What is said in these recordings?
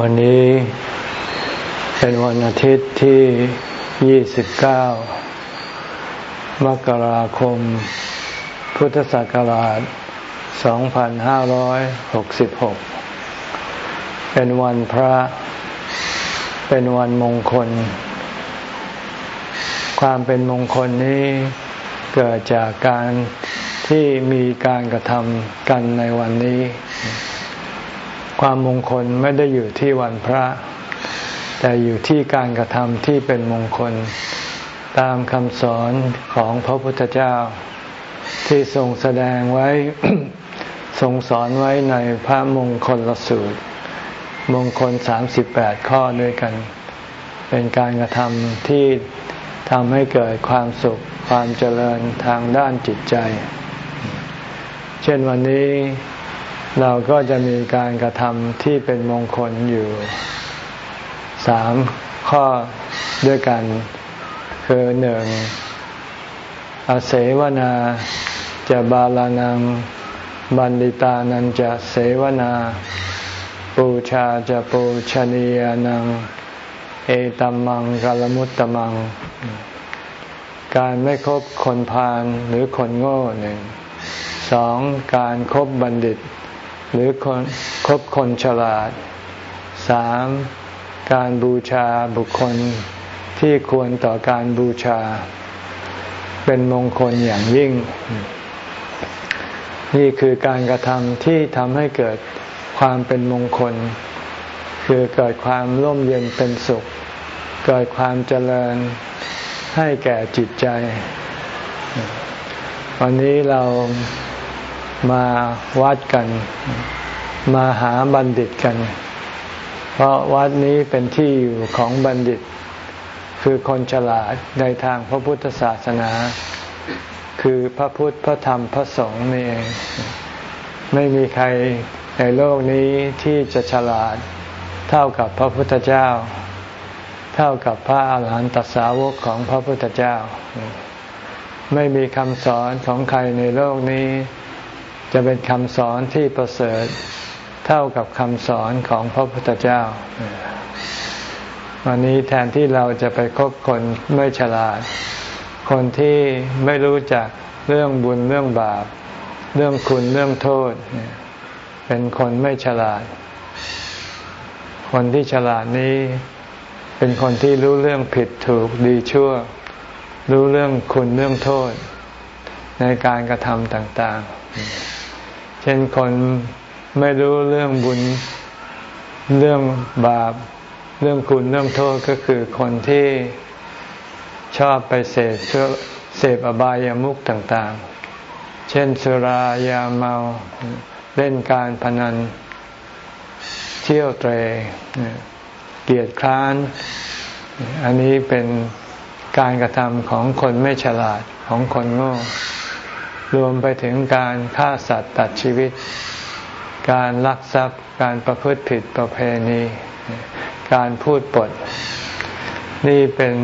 วันนี้เป็นวันอาทิตย์ที่ 29 มกราคม พุทธศักราช 2566 เป็นวันพระ เป็นวันมงคล ความเป็นมงคลนี้เกิดจากการที่มีการกระทำกันในวันนี้ ความมงคลไม่ได้อยู่ที่วันพระ แต่อยู่ที่การกระทำที่เป็นมงคล ตามคำสอนของพระพุทธเจ้า ที่ทรงแสดงไว้ทรงสอนไว้ในพระมงคลลสูตร มงคลสามสิบแปดข้อด้วยกัน เป็นการกระทำที่ทำให้เกิดความสุขความเจริญทางด้านจิตใจ เช่นวันนี้ เราก็จะมีการกระทำที่เป็นมงคลอยู่สามข้อด้วยกัน คือหนึ่งอาเสวนาจะบาลานัง บันดิตานันจะเสวนา ปูชาจะปูชนียานัง เอตัมมังกาลมุตตมัง การไม่คบคนพาลหรือคนโง่หนึ่งสองการครบบัณฑิต หรือคนคบคนฉลาดสามการบูชาบุคคลที่ควรต่อการบูชา เป็นมงคลอย่างยิ่ง นี่คือการกระทำที่ทำให้เกิดความเป็นมงคล คือเกิดความร่มเย็นเป็นสุข เกิดความเจริญให้แก่จิตใจ วันนี้เรา มาวัดกัน มาหาบัณฑิตกัน เพราะวัดนี้เป็นที่อยู่ของบัณฑิต คือคนฉลาดในทางพระพุทธศาสนา คือพระพุทธพระธรรมพระสงฆ์นี่เอง ไม่มีใครในโลกนี้ที่จะฉลาดเท่ากับพระพุทธเจ้า เท่ากับพระอาหารหันตสาวกของพระพุทธเจ้า ไม่มีคำสอนของใครในโลกนี้ จะเป็นคำสอนที่ประเสริฐเท่ากับคำสอนของพระพุทธเจ้า วันนี้แทนที่เราจะไปคบคนไม่ฉลาด คนที่ไม่รู้จักเรื่องบุญเรื่องบาป เรื่องคุณเรื่องโทษ เป็นคนไม่ฉลาด คนที่ฉลาดนี้เป็นคนที่รู้เรื่องผิดถูกดีชั่ว รู้เรื่องคุณเรื่องโทษ ในการกระทำต่าง ๆ ช่นคนไม่รู้เรื่องบุญเรื่องบาป เรื่องคุณเรื่องโทษก็คือคนที่ชอบไปเสพเสพอบายามุขต่างๆ เช่นสุรายาเมาเล่นการพนัน เที่ยวเตรเกียรติคร้าน อันนี้เป็นการกระทำของคนไม่ฉลาดของคนโง่ รวมไปถึงการฆ่าสัตว์ตัดชีวิต การลักทรัพย์ การประพฤติผิดประเพณี การพูดปด นี่เป็น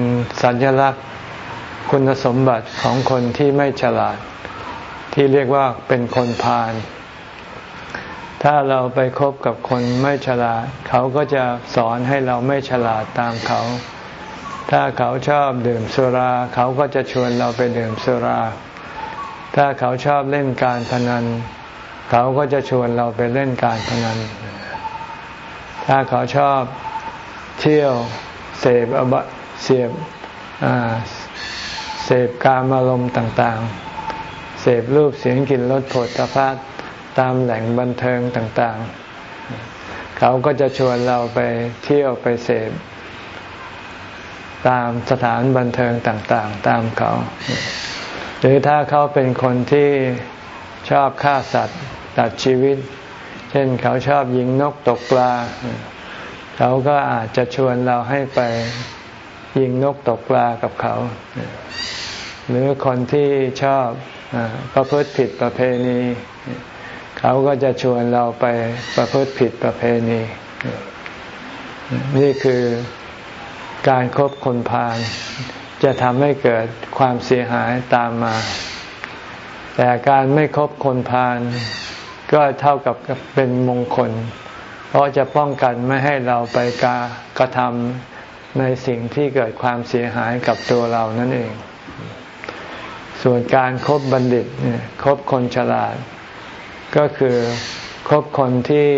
สัญลักษณ์คุณสมบัติของคนที่ไม่ฉลาด ที่เรียกว่าเป็นคนพาลถ้าเราไปคบกับคนไม่ฉลาด เขาก็จะสอนให้เราไม่ฉลาดตามเขา ถ้าเขาชอบดื่มสุรา เขาก็จะชวนเราไปดื่มสุรา ถ้าเขาชอบเล่นการพนัน เขาก็จะชวนเราไปเล่นการพนัน ถ้าเขาชอบเที่ยวเสพอบเสียบเสพการอารมณ์ต่างๆ เสพรูปเสียงกลิ่นรสผลตภัณตามแหล่งบันเทิงต่างๆ เขาก็จะชวนเราไปเที่ยวไปเสพตามสถานบันเทิงต่างๆ ตามเขา หรือถ้าเขาเป็นคนที่ชอบฆ่าสัตว์ตัดชีวิต เช่นเขาชอบยิงนกตกปลา เขาก็อาจจะชวนเราให้ไปยิงนกตกปลากับเขา หรือคนที่ชอบประพฤติผิดประเพณี เขาก็จะชวนเราไปประพฤติผิดประเพณี นี่คือการครบคนพาล จะทำให้เกิดความเสียหายตามมา แต่การไม่คบคนพาลก็เท่ากับเป็นมงคล เพราะจะป้องกันไม่ให้เราไปกากระทำในสิ่งที่เกิดความเสียหายกับตัวเรานั่นเอง ส่วนการครบบัณฑิตคบคนฉลาด ก็คือคบคนที่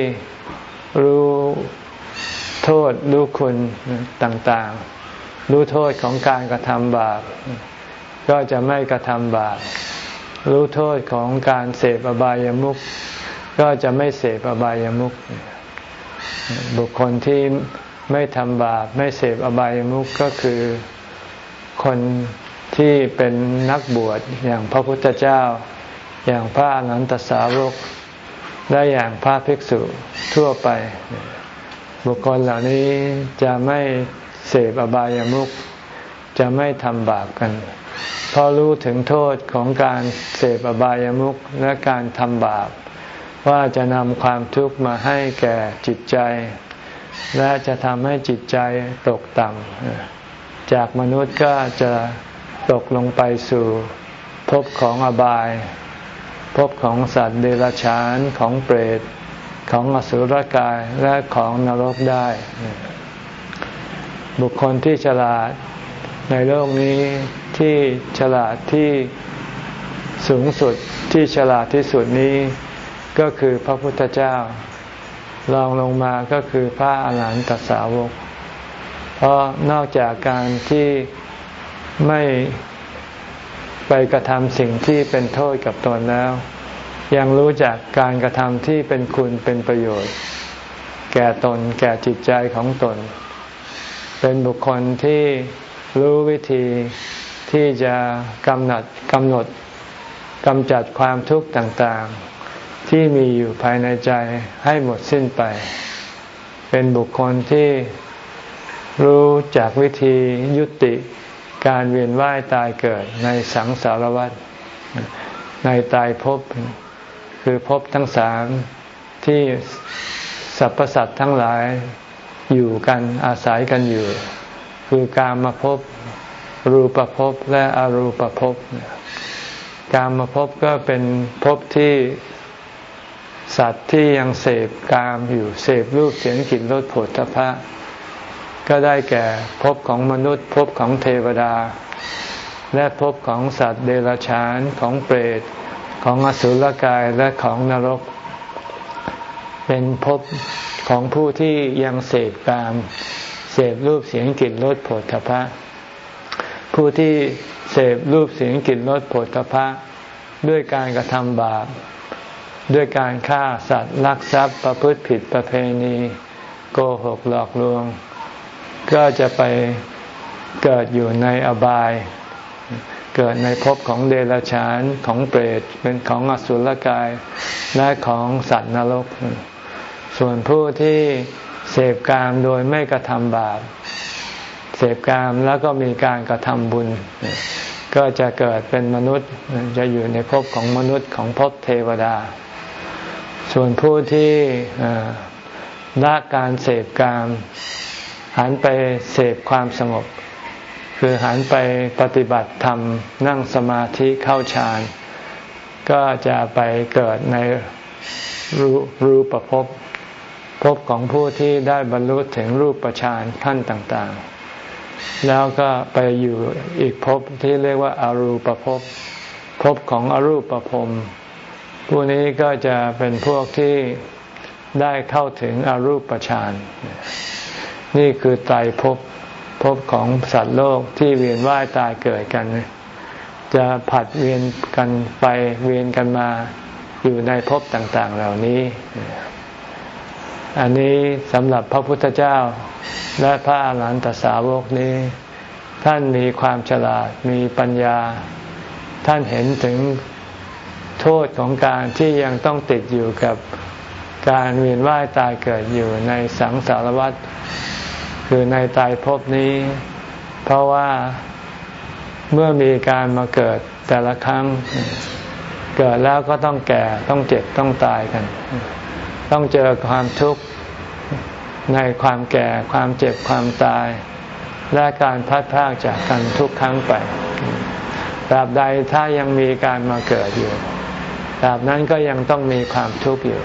รู้โทษรู้คุณต่าง ๆ รู้โทษของการกระทำบาป ก็จะไม่กระทำบาป รู้โทษของการเสพอบายามุขก็จะไม่เสพอบายามุขบุคคลที่ไม่ทำบาป ไม่เสพอบายามุขก็คือคนที่เป็นนักบวชอย่างพระพุทธเจ้า อย่างพระอนันตสาวก และอย่างพระภิกษุทั่วไป บุคคลเหล่านี้จะไม่ เสพอบายามุขจะไม่ทำบาปกัน เพราะรู้ถึงโทษของการเสพอบายามุขและการทำบาป ว่าจะนำความทุกข์มาให้แก่จิตใจ และจะทำให้จิตใจตกต่ำจากมนุษย์ก็จะตกลงไปสู่ภพของอบายภพของสัตว์เดรัจฉานของเปรตของอสุรกายและของนรกได้ บุคคลที่ฉลาดในโลกนี้ที่ฉลาดที่สูงสุดที่ฉลาดที่สุดนี้ก็คือพระพุทธเจ้าลองลงมาก็คือพระอาหารหันตสาวก เพราะนอกจากการที่ไม่ไปกระทำสิ่งที่เป็นโทษกับตนแล้ว ยังรู้จักการกระทำที่เป็นคุณเป็นประโยชน์ แก่ตนแก่จิตใจของตน เป็นบุคคลที่รู้วิธีที่จะกำหนดกำหนดกำจัดความทุกข์ต่างๆ ที่มีอยู่ภายในใจให้หมดสิ้นไป เป็นบุคคลที่รู้จากวิธียุติการเวียนว่ายตายเกิดในสังสารวัฏในตายภพคือภพทั้งสามที่สรรพสัตว์ทั้งหลาย อยู่กันอาศัยกันอยู่ คือการมาพบรูปภพและอรูปภพการมาพบก็เป็นภพที่สัตว์ที่ยังเสพกามอยู่เสพรูปเสียงกลิ่นรสผลทพะ ก็ได้แก่ภพของมนุษย์ภพของเทวดา และภพของสัตว์เดรัจฉานของเปรตของอสุรกายและของนรก เป็นภพ ของผู้ที่ยังเสพกาม เสพรูปเสียงกลิ่นรสผลทพะ ผู้ที่เสพรูปเสียงกลิ่นรสผลพะ ด้วยการกระทำบาป ด้วยการฆ่าสัตว์ลักทรัพย์ประพฤติผิดประเพณี โกหกหลอกลวง ก็จะไปเกิดอยู่ในอบาย เกิดในภพของเดรัจฉานของเปรตเป็นของอสุรกายและของสัตว์นรก ส่วนผู้ที่เสพกามโดยไม่กระทำบาป เสพกามแล้วก็มีการกระทำบุญ ก็จะเกิดเป็นมนุษย์จะอยู่ในภพของมนุษย์ของภพเทวดา ส่วนผู้ที่ละการเสพกาม หันไปเสพความสงบ คือหันไปปฏิบัติธรรมนั่งสมาธิเข้าฌานก็จะไปเกิดในรูรูปภพ ภพของผู้ที่ได้บรรลุถึงรูปฌานขั้นต่างๆ แล้วก็ไปอยู่อีกภพที่เรียกว่าอารูปภพภพของอรูปภพผู้นี้ก็จะเป็นพวกที่ได้เข้าถึงอรูปฌานนี่คือไตรภพภพของสัตว์โลกที่เวียนว่ายตายเกิดกัน จะผัดเวียนกันไปเวียนกันมาอยู่ในภพต่าง ๆ เหล่านี้ อันนี้สำหรับพระพุทธเจ้า และพระอาหารหันตสาวกนี้ ท่านมีความฉลาดมีปัญญา ท่านเห็นถึงโทษของการที่ยังต้องติดอยู่กับการเวียนว่ายตายเกิดอยู่ในสังสารวัฏคือในตายภพนี้ เพราะว่าเมื่อมีการมาเกิดแต่ละครั้ง เกิดแล้วก็ต้องแก่ต้องเจ็บต้องตายกัน ต้องเจอความทุกข์ในความแก่ความเจ็บความตาย และการพัดพากจากกันทุกครั้งไปตราบใดถ้ายังมีการมาเกิดอยู่ตราบนั้นก็ยังต้องมีความทุกข์อยู่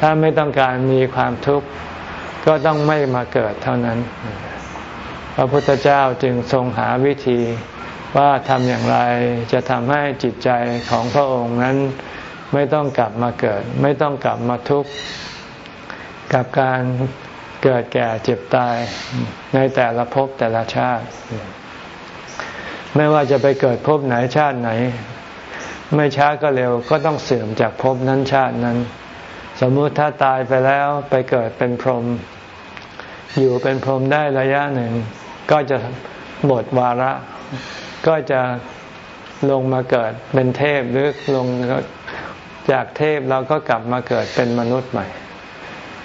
ถ้าไม่ต้องการมีความทุกข์ก็ต้องไม่มาเกิดเท่านั้น พระพุทธเจ้าจึงทรงหาวิธีว่าทำอย่างไรจะทำให้จิตใจของพระองค์นั้น ไม่ต้องกลับมาเกิด ไม่ต้องกลับมาทุกข์กับการเกิดแก่เจ็บตายในแต่ละภพแต่ละชาติ ไม่ว่าจะไปเกิดภพไหนชาติไหน ไม่ช้าก็เร็วก็ต้องเสื่อมจากภพนั้นชาตินั้น สมมุติถ้าตายไปแล้วไปเกิดเป็นพรหมอยู่เป็นพรหมได้ระยะหนึ่ง ก็จะหมดวาระ ก็จะลงมาเกิดเป็นเทพหรือลง จากเทพเราก็กลับมาเกิดเป็นมนุษย์ใหม่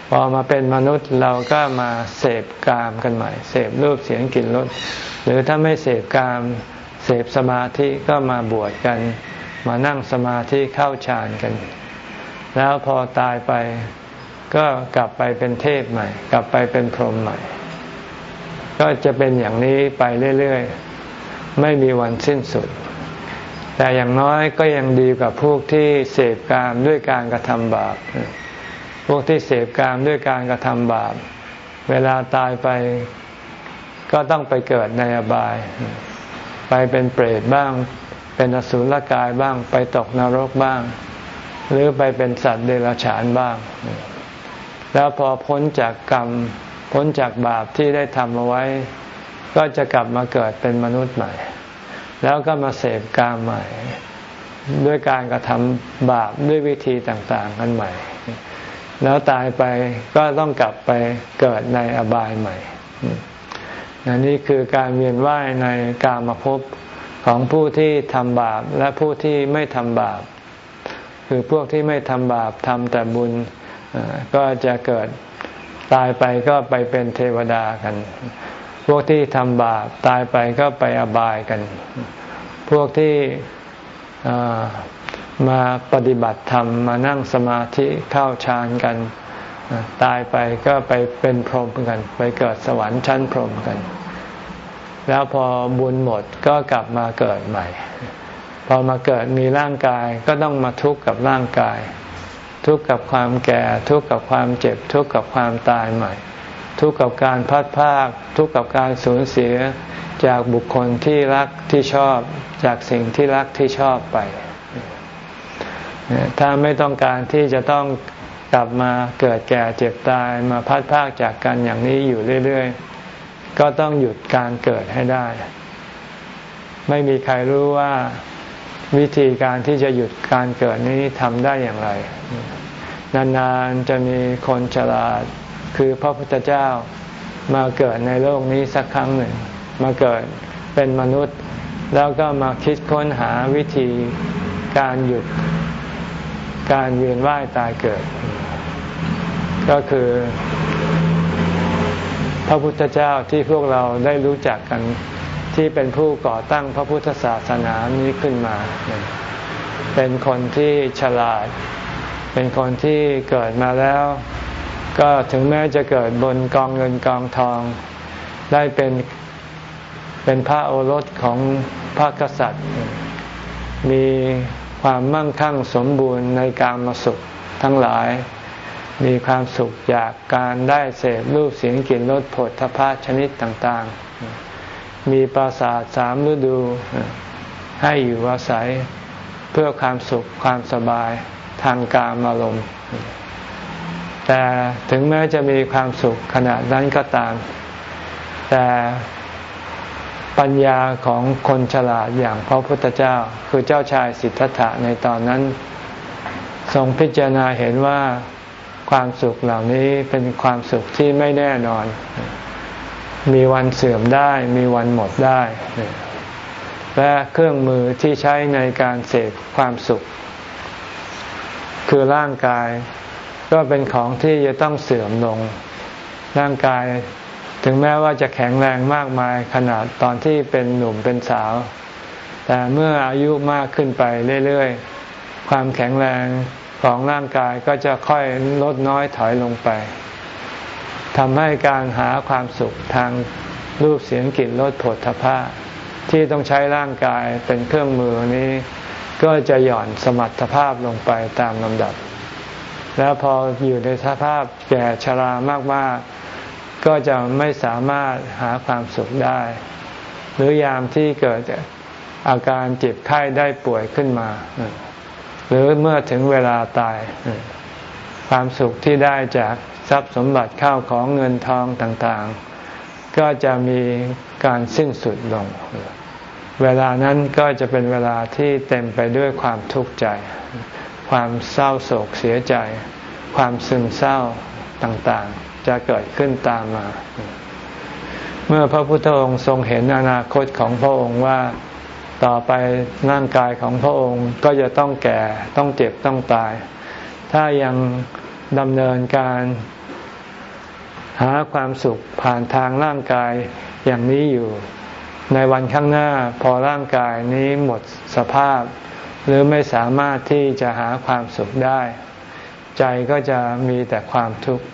พอมาเป็นมนุษย์เราก็มาเสพกามกันใหม่ เสพรูปเสียงกลิ่นรสหรือถ้าไม่เสพกามเสพสมาธิก็มาบวชกัน มานั่งสมาธิเข้าฌานกัน แล้วพอตายไปก็กลับไปเป็นเทพใหม่ กลับไปเป็นพรหมใหม่ ก็จะเป็นอย่างนี้ไปเรื่อยๆ ไม่มีวันสิ้นสุด แต่อย่างน้อยก็ยังดีกว่าพวกที่เสพกามด้วยการกระทำบาป พวกที่เสพกามด้วยการกระทำบาป เวลาตายไปก็ต้องไปเกิดในอบาย ไปเป็นเปรตบ้าง เป็นอสุรกายบ้าง ไปตกนรกบ้าง หรือไปเป็นสัตว์เดรัจฉานบ้าง แล้วพอพ้นจากกรรม พ้นจากบาปที่ได้ทำเอาไว้ ก็จะกลับมาเกิดเป็นมนุษย์ใหม่ แล้วก็มาเสพกามใหม่ ด้วยการกระทำบาปด้วยวิธีต่างๆกันใหม่ แล้วตายไปก็ต้องกลับไปเกิดในอบายใหม่นนี่คือการเวียนว่ายในกามาภพของผู้ที่ทำบาปและผู้ที่ไม่ทำบาป คือพวกที่ไม่ทำบาปทำแต่บุญก็จะเกิดตายไปก็ไปเป็นเทวดากัน พวกที่ทำบาปตายไปก็ไปอบายกัน พวกที่มาปฏิบัติธรรมมานั่งสมาธิเข้าฌานกัน ตายไปก็ไปเป็นพรหมกัน ไปเกิดสวรรค์ชั้นพรหมกัน แล้วพอบุญหมดก็กลับมาเกิดใหม่ พอมาเกิดมีร่างกายก็ต้องมาทุกข์กับร่างกาย ทุกข์กับความแก่ ทุกข์กับความเจ็บ ทุกข์กับความตายใหม่ ทุกข์กับการพัดพากทุกข์กับการสูญเสียจากบุคคลที่รักที่ชอบ จากสิ่งที่รักที่ชอบไป ถ้าไม่ต้องการที่จะต้องกลับมาเกิดแก่เจ็บตายมาพัดพากจากกันอย่างนี้อยู่เรื่อยๆ ก็ต้องหยุดการเกิดให้ได้ ไม่มีใครรู้ว่าวิธีการที่จะหยุดการเกิดนี้ทำได้อย่างไร นานๆจะมีคนฉลาด คือพระพุทธเจ้ามาเกิดในโลกนี้สักครั้งหนึ่ง มาเกิดเป็นมนุษย์ แล้วก็มาคิดค้นหาวิธีการหยุดการเวียนว่ายตายเกิด ก็คือ พระพุทธเจ้าที่พวกเราได้รู้จักกันที่เป็นผู้ก่อตั้งพระพุทธศาสนานี้ขึ้นมา เป็นคนที่ฉลาด เป็นคนที่เกิดมาแล้ว ก็ถึงแม้จะเกิดบนกองเงินกองทอง ได้เป็นเป็นพระโอรสของพระกษัตริย์ มีความมั่งคั่งสมบูรณ์ในการมาสุขทั้งหลาย มีความสุขจากการได้เสพรูปเสียงกลิ่นรสผลทพะชนิดต่างๆ มีปราสาทสามฤดูให้อยู่อาศัยเพื่อความสุขความสบายทางการอารมณ์ แต่ถึงแม้จะมีความสุขขนาดนั้นก็ตาม แต่ปัญญาของคนฉลาดอย่างพระพุทธเจ้า คือเจ้าชายสิทธัตถะในตอนนั้น ทรงพิจารณาเห็นว่าความสุขเหล่านี้เป็นความสุขที่ไม่แน่นอน มีวันเสื่อมได้ มีวันหมดได้ และเครื่องมือที่ใช้ในการเสพความสุข คือร่างกาย ก็เป็นของที่จะต้องเสื่อมลงร่างกาย ถึงแม้ว่าจะแข็งแรงมากมายขนาดตอนที่เป็นหนุ่มเป็นสาว แต่เมื่ออายุมากขึ้นไปเรื่อยๆ ความแข็งแรงของร่างกายก็จะค่อยลดน้อยถอยลงไปทำให้การหาความสุขทางรูปเสียงกลิ่นรสผลทพะที่ต้องใช้ร่างกายเป็นเครื่องมือนี้ ก็จะหย่อนสมรรถภาพลงไปตามลำดับ แล้วพออยู่ในสภาพแก่ชรามากๆ ก็จะไม่สามารถหาความสุขได้ หรือยามที่เกิดอาการเจ็บไข้ได้ป่วยขึ้นมา หรือเมื่อถึงเวลาตาย ความสุขที่ได้จากทรัพย์สมบัติเข้าของเงินทองต่างๆ ก็จะมีการสิ้นสุดลง เวลานั้นก็จะเป็นเวลาที่เต็มไปด้วยความทุกข์ใจ ความเศร้าโศกเสียใจ ความซึมเศร้าต่างๆ จะเกิดขึ้นตามมา เมื่อพระพุทธองค์ทรงเห็นอนาคตของพระองค์ว่าต่อไปร่างกายของพระองค์ก็จะต้องแก่ต้องเจ็บต้องตาย ถ้ายังดำเนินการหาความสุขผ่านทางร่างกายอย่างนี้อยู่ ในวันข้างหน้าพอร่างกายนี้หมดสภาพ หรือไม่สามารถที่จะหาความสุขได้ ใจก็จะมีแต่ความทุกข์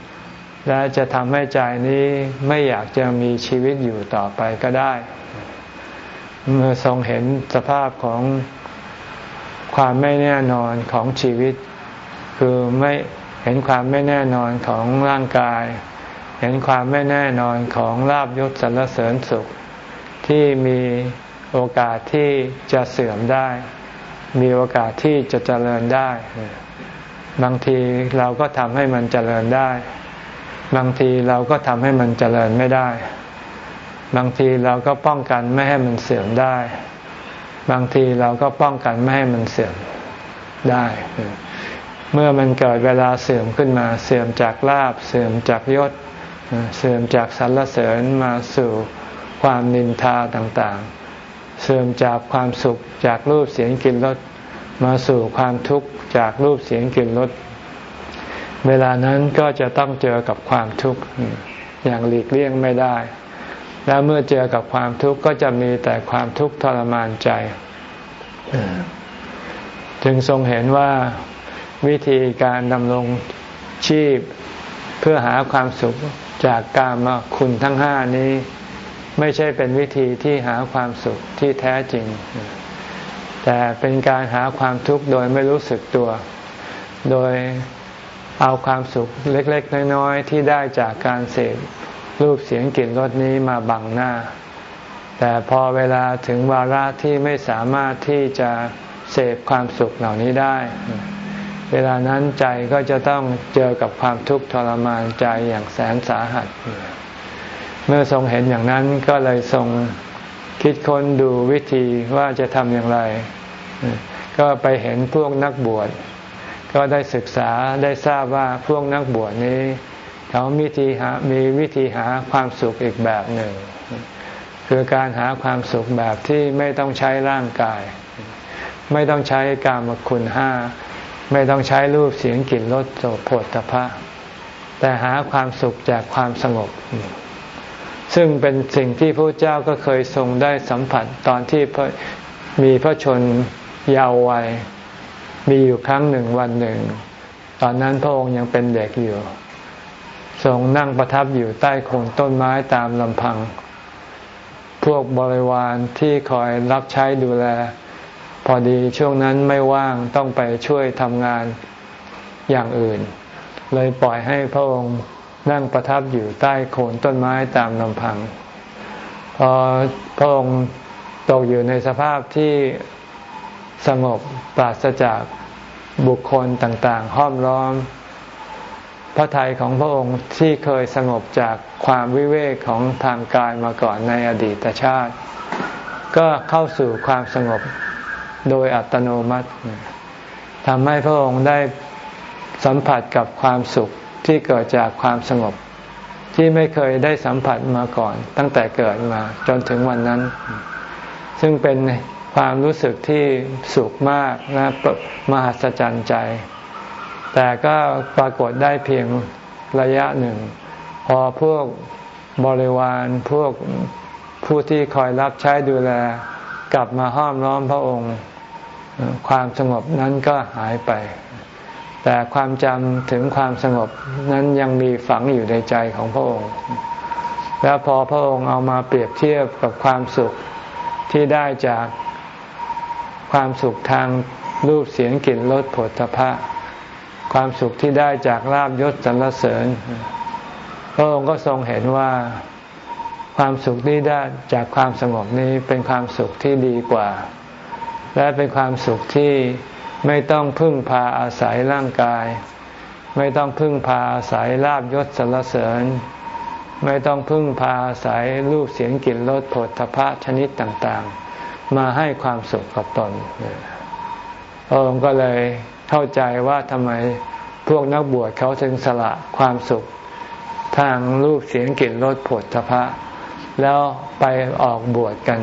และจะทำให้ใจนี้ไม่อยากจะมีชีวิตอยู่ต่อไปก็ได้ เมื่อทรงเห็นสภาพของความไม่แน่นอนของชีวิต คือไม่เห็นความไม่แน่นอนของร่างกาย เห็นความไม่แน่นอนของลาบยศสรรเสริญสุข ที่มีโอกาสที่จะเสื่อมได้ มีโอกาสที่จะเจริญได้ บางทีเราก็ทำให้มันเจริญได้ บางทีเราก็ทำให้มันเจริญไม่ได้ บางทีเราก็ป้องกันไม่ให้มันเสื่อมได้ บางทีเราก็ป้องกันไม่ให้มันเสื่อมได้ เมื่อมันเกิดเวลาเสื่อมขึ้นมา เสื่อมจากลาบเสื่อมจากยศ เสื่อมจากสรรเสริญมาสู่ความนินทาต่างๆ เสื่อมจากความสุขจากรูปเสียงกลิ่นรสมาสู่ความทุกข์จากรูปเสียงกลิ่นรสเวลานั้นก็จะต้องเจอกับความทุกข์อย่างหลีกเลี่ยงไม่ได้ แล้วเมื่อเจอกับความทุกข์ก็จะมีแต่ความทุกข์ทรมานใจ จึงทรงเห็นว่าวิธีการดำรงชีพเพื่อหาความสุขจากกามคุณทั้งห้านี้ ไม่ใช่เป็นวิธีที่หาความสุขที่แท้จริง แต่เป็นการหาความทุกข์โดยไม่รู้สึกตัว โดยเอาความสุขเล็ก ๆ น้อย ๆ ที่ได้จากการเสพรูปเสียงกลิ่นรสนี้มาบังหน้า แต่พอเวลาถึงวาระที่ไม่สามารถที่จะเสพความสุขเหล่านี้ได้ เวลานั้นใจก็จะต้องเจอกับความทุกข์ทรมานใจอย่างแสนสาหัส เมื่อทรงเห็นอย่างนั้นก็เลยทรงคิดค้นดูวิธีว่าจะทำอย่างไร ก็ไปเห็นพวกนักบวช ก็ได้ศึกษาได้ทราบว่าพวกนักบวชนี้ เขามีวิธีหามีวิธีหาความสุขอีกแบบหนึ่ง คือการหาความสุขแบบที่ไม่ต้องใช้ร่างกาย ไม่ต้องใช้กามคุณห้า ไม่ต้องใช้รูปเสียงกลิ่นรสโสโผฏฐพะแต่หาความสุขจากความสงบ ซึ่งเป็นสิ่งที่พระเจ้าก็เคยทรงได้สัมผัสตอนที่มีพระชนยาววัย มีอยู่ครั้งหนึ่งวันหนึ่ง ตอนนั้นพระองค์ยังเป็นเด็กอยู่ทรงนั่งประทับอยู่ใต้โคนต้นไม้ตามลำพัง พวกบริวารที่คอยรับใช้ดูแล พอดีช่วงนั้นไม่ว่างต้องไปช่วยทำงานอย่างอื่น เลยปล่อยให้พระองค์ นั่งประทับอยู่ใต้โคนต้นไม้ตามลำพัง พอพระองค์ตกอยู่ในสภาพที่สงบปราศจากบุคคลต่างๆ ห้อมล้อม พระทัยของพระองค์ที่เคยสงบจากความวิเวกของทางกายมาก่อนในอดีตชาติ ก็เข้าสู่ความสงบโดยอัตโนมัติทำให้พระองค์ได้สัมผัสกับความสุข ที่เกิดจากความสงบที่ไม่เคยได้สัมผัสมาก่อน ตั้งแต่เกิดมาจนถึงวันนั้น ซึ่งเป็นความรู้สึกที่สุขมากและมหัศจรรย์ใจ แต่ก็ปรากฏได้เพียงระยะหนึ่ง พอพวกบริวารพวกผู้ที่คอยรับใช้ดูแล กลับมาห้อมล้อมพระองค์ ความสงบนั้นก็หายไป แต่ความจำถึงความสงบนั้นยังมีฝังอยู่ในใจของพระองค์ แล้วพอพระองค์เอามาเปรียบเทียบกับความสุขที่ได้จากความสุขทางรูปเสียงกลิ่นรสผลพระความสุขที่ได้จากลาบยศสรรเสริญ พระองค์ก็ทรงเห็นว่าความสุขที่ได้จากความสงบนี้เป็นความสุขที่ดีกว่า และเป็นความสุขที่ ไม่ต้องพึ่งพาอาศัยร่างกาย ไม่ต้องพึ่งพาอาศัยลาบยศสรรเสริญ ไม่ต้องพึ่งพาอาศัยรูปเสียงกลิ่นรสผลทพะชนิดต่างๆ มาให้ความสุขกับตนพระองค์ก็เลยเข้าใจว่าทำไมพวกนักบวชเขาถึงสละความสุข ทางรูปเสียงกลิ่นรสผลทพะแล้วไปออกบวชกัน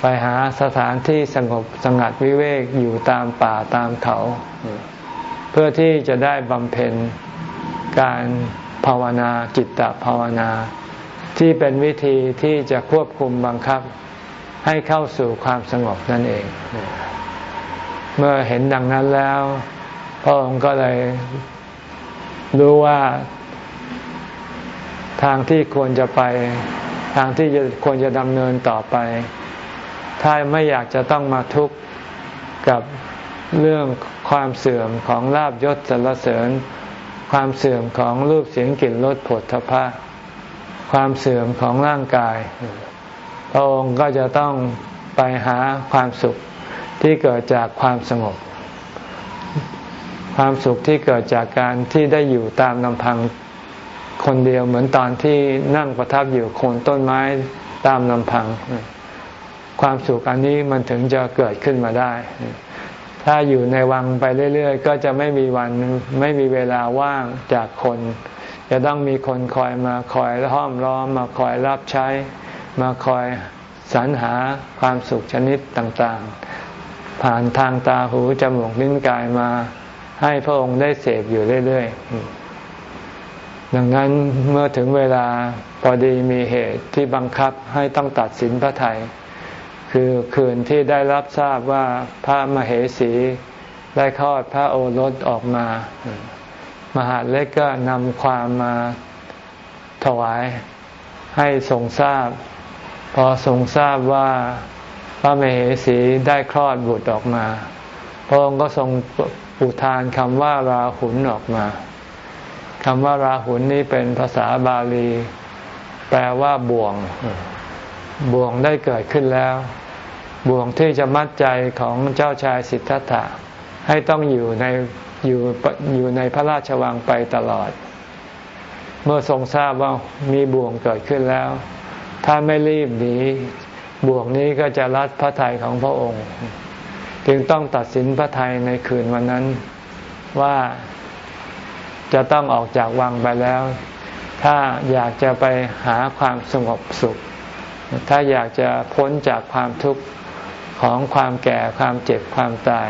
ไปหาสถานที่สงบสงัดวิเวกอยู่ตามป่าตามเขา เพื่อที่จะได้บำเพ็ญการภาวนาจิตตภาวนา ที่เป็นวิธีที่จะควบคุมบังคับ ให้เข้าสู่ความสงบนั่นเอง เมื่อเห็นดังนั้นแล้วพระองค์ก็เลยรู้ว่าทางที่ควรจะไป ทางที่ควรจะดำเนินต่อไป ถ้าไม่อยากจะต้องมาทุกข์กับเรื่องความเสื่อมของลาบยศสรรเสริญ ความเสื่อมของรูปเสียงกลิ่นรสผลทพะความเสื่อมของร่างกาย พระองค์ก็จะต้องไปหาความสุขที่เกิดจากความสงบ ความสุขที่เกิดจากการที่ได้อยู่ตามลำพังคนเดียวเหมือนตอนที่นั่งประทับอยู่โคนต้นไม้ตามลำพัง ความสุขอันนี้มันถึงจะเกิดขึ้นมาได้ ถ้าอยู่ในวังไปเรื่อยๆ ก็จะไม่มีวันไม่มีเวลาว่างจากคน จะต้องมีคนคอยมาคอยห้อมล้อมมาคอยรับใช้ มาคอยสรรหาความสุขชนิดต่างๆ ผ่านทางตาหูจมูกลิ้นกายมาให้พระองค์ได้เสพอยู่เรื่อยๆ ดังนั้นเมื่อถึงเวลาพอดีมีเหตุที่บังคับให้ต้องตัดสินพระไทย คือคืนที่ได้รับทราบว่าพระมเหสีได้คลอดพระโอรสออกมา มหาเล็กก็นำความมาถวายให้ทรงทราบ พอทรงทราบว่าพระมเหสีได้คลอดบุตรออกมาพระองค์ก็ทรงอุทานคำว่าราหุนออกมาคำว่าราหุลนี้เป็นภาษาบาลี แปลว่าบ่วง บ่วงได้เกิดขึ้นแล้ว บ่วงที่จะมัดใจของเจ้าชายสิทธัตถะให้ต้องอยู่ในอยู่อยู่ในพระราชวังไปตลอด เมื่อทรงทราบว่ามีบ่วงเกิดขึ้นแล้ว ถ้าไม่รีบหนีบ่วงนี้ก็จะรัดพระทัยของพระองค์ จึงต้องตัดสินพระทัยในคืนวันนั้นว่าจะต้องออกจากวังไปแล้ว ถ้าอยากจะไปหาความสงบสุข ถ้าอยากจะพ้นจากความทุกข์ของความแก่ความเจ็บความตาย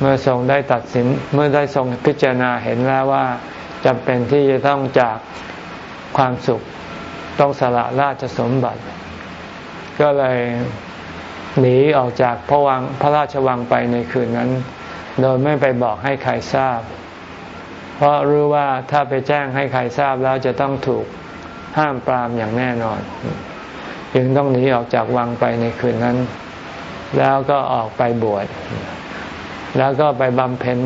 เมื่อทรงได้ตัดสินเมื่อได้ทรงพิจารณาเห็นแล้วว่าจำเป็นที่จะต้องจากความสุขต้องสละราชสมบัติ ก็เลยหนีออกจากพระวังพระราชวังไปในคืนนั้น โดยไม่ไปบอกให้ใครทราบ เพราะรู้ว่าถ้าไปแจ้งให้ใครทราบแล้วจะต้องถูก ห้ามปรามอย่างแน่นอน จึงต้องหนีออกจากวังไปในคืนนั้น แล้วก็ออกไปบวชแล้วก็ไปบำเพ็ญ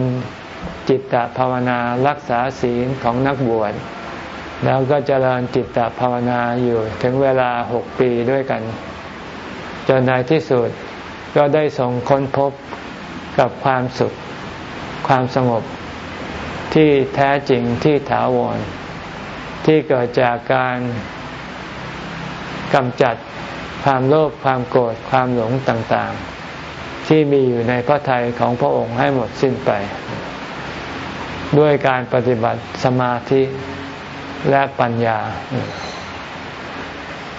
จิตตภาวนารักษาศีลของนักบวชแล้วก็เจริญจิตตภาวนาอยู่ถึงเวลาหกปีด้วยกัน จนในที่สุดก็ได้ส่งค้นพบกับความสุข ความสงบที่แท้จริงที่ถาวร ที่เกิดจากการกำจัดความโลภความโกรธความหลงต่างๆ ที่มีอยู่ในพระทัยของพระองค์ให้หมดสิ้นไป ด้วยการปฏิบัติสมาธิและปัญญา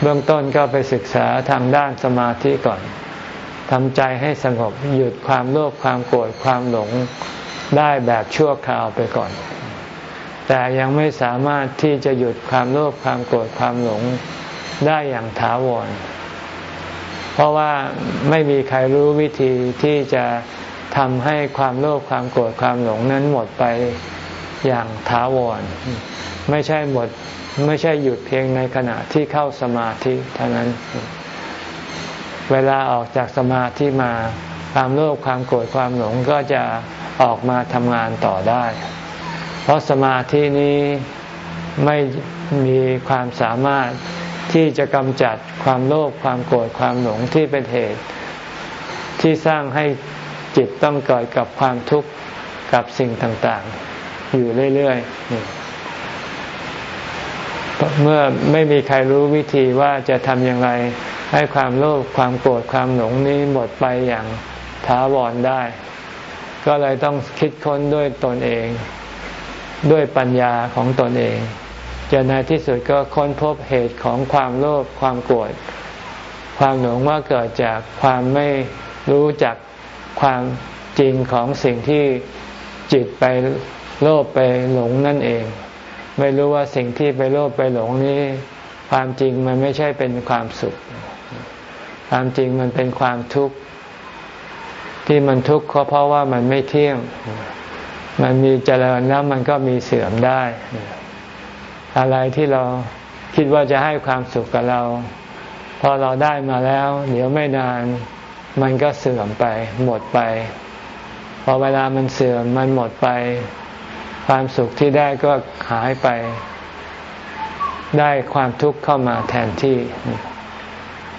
เบื้องต้นก็ไปศึกษาทางด้านสมาธิก่อนทำใจให้สงบหยุดความโลภความโกรธความหลงได้แบบชั่วคราวไปก่อน แต่ยังไม่สามารถที่จะหยุดความโลภความโกรธความหลงได้อย่างถาวร เพราะว่าไม่มีใครรู้วิธีที่จะทำให้ความโลภความโกรธความหลงนั้นหมดไปอย่างถาวร ไม่ใช่หมดไม่ใช่หยุดเพียงในขณะที่เข้าสมาธิเท่านั้น เวลาออกจากสมาธิมาความโลภความโกรธความหลงก็จะออกมาทำงานต่อได้ เพราะสมาธินี้ไม่มีความสามารถที่จะกำจัดความโลภความโกรธความหลงที่เป็นเหตุ ที่สร้างให้จิตต้องเกิดกับความทุกข์กับสิ่งต่างๆ อยู่เรื่อยๆ เมื่อไม่มีใครรู้วิธีว่าจะทำอย่างไร ให้ความโลภความโกรธความหลงนี้หมดไปอย่างท้าวรได้ ก็เลยต้องคิดค้นด้วยตนเอง ด้วยปัญญาของตนเองจนในที่สุดก็ค้นพบเหตุของความโลภความโกรธความหลงว่าเกิดจากความไม่รู้จักความจริงของสิ่งที่จิตไปโลภไปหลงนั่นเอง ไม่รู้ว่าสิ่งที่ไปโลภไปหลงนี้ ความจริงมันไม่ใช่เป็นความสุข ความจริงมันเป็นความทุกข์ที่มันทุกข์เพราะว่ามันไม่เที่ยง มันมีเจริญแล้วมันก็มีเสื่อมได้ อะไรที่เราคิดว่าจะให้ความสุขกับเรา พอเราได้มาแล้ว เดี๋ยวไม่นานมันก็เสื่อมไป หมดไป พอเวลามันเสื่อมมันหมดไป ความสุขที่ได้ก็หายไป ได้ความทุกข์เข้ามาแทนที่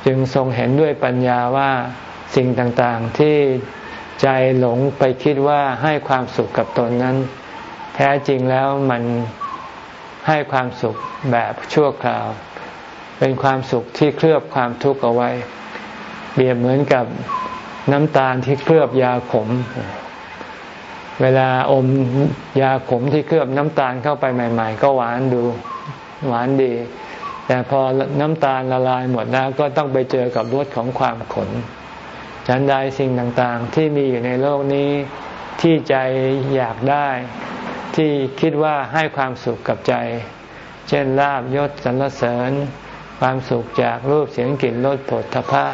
จึงทรงเห็นด้วยปัญญาว่าสิ่งต่างๆที่ ใจหลงไปคิดว่าให้ความสุขกับตนนั้น แท้จริงแล้วมันให้ความสุขแบบชั่วคราว เป็นความสุขที่เคลือบความทุกข์เอาไว้เปรียบเหมือนกับน้ำตาลที่เคลือบยาขม เวลาอมยาขมที่เคลือบน้ำตาลเข้าไปใหม่ ๆ ก็หวานดูหวานดี แต่พอน้ำตาลละลายหมดแล้วก็ต้องไปเจอกับรสของความขน ฉันใดสิ่งต่างๆ ที่มีอยู่ในโลกนี้ ที่ใจอยากได้ ที่คิดว่าให้ความสุขกับใจ เช่นลาบยศสรรเสริญ ความสุขจากรูปเสียงกลิ่นรสผลทพะ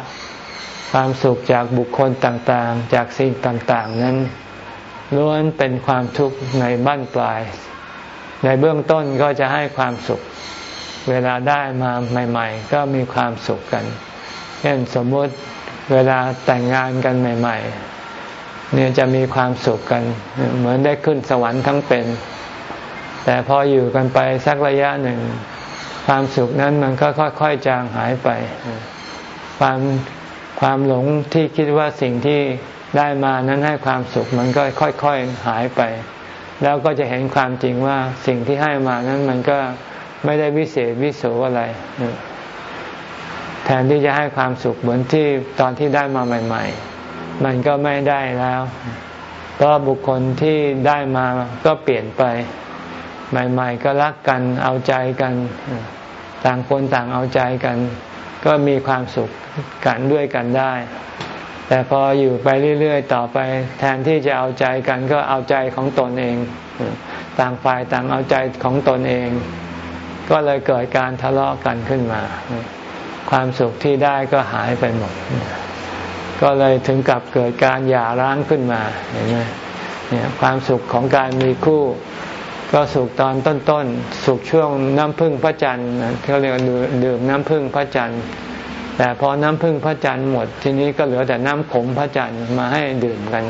ความสุขจากบุคคลต่างๆ จากสิ่งต่างๆ นั้นล้วนเป็นความทุกข์ในบั้นปลาย ในเบื้องต้นก็จะให้ความสุข เวลาได้มาใหม่ ๆ ก็มีความสุขกัน เช่นสมมติ เวลาแต่งงานกันใหม่ ๆ เนี่ยจะมีความสุขกัน เหมือนได้ขึ้นสวรรค์ทั้งเป็น แต่พออยู่กันไปสักระยะหนึ่ง ความสุขนั้นมันก็ค่อย ๆ จางหายไป ความความหลงที่คิดว่าสิ่งที่ได้มานั้นให้ความสุขมันก็ค่อย ๆ หายไป แล้วก็จะเห็นความจริงว่าสิ่งที่ให้มานั้นมันก็ไม่ได้วิเศษวิโสอะไร ทนที่จะให้ความสุขเหมือนที่ตอนที่ได้มาใหม่ ๆ มันก็ไม่ได้แล้ว เพราะบุคคลที่ได้มาก็เปลี่ยนไป ใหม่ ๆ ก็รักกันเอาใจกัน ต่างคนต่างเอาใจกัน ก็มีความสุขกันด้วยกันได้ แต่พออยู่ไปเรื่อยๆต่อไป แทนที่จะเอาใจกันก็เอาใจของตนเอง ต่างฝ่ายต่างเอาใจของตนเอง ก็เลยเกิดการทะเลาะกันขึ้นมา ความสุขที่ได้ก็หายไปหมด ก็เลยถึงกับเกิดการหย่าร้างขึ้นมาเห็นไหมเนี่ยความสุขของการมีคู่ ก็สุขตอนต้นๆ สุขช่วงน้ำพึ่งพระจันทร์เขาเรียกดื่มน้ำพึ่งพระจันทร์แต่พอน้ำพึ่งพระจันทร์หมด ทีนี้ก็เหลือแต่น้ำขมพระจันทร์มาให้ดื่มกัน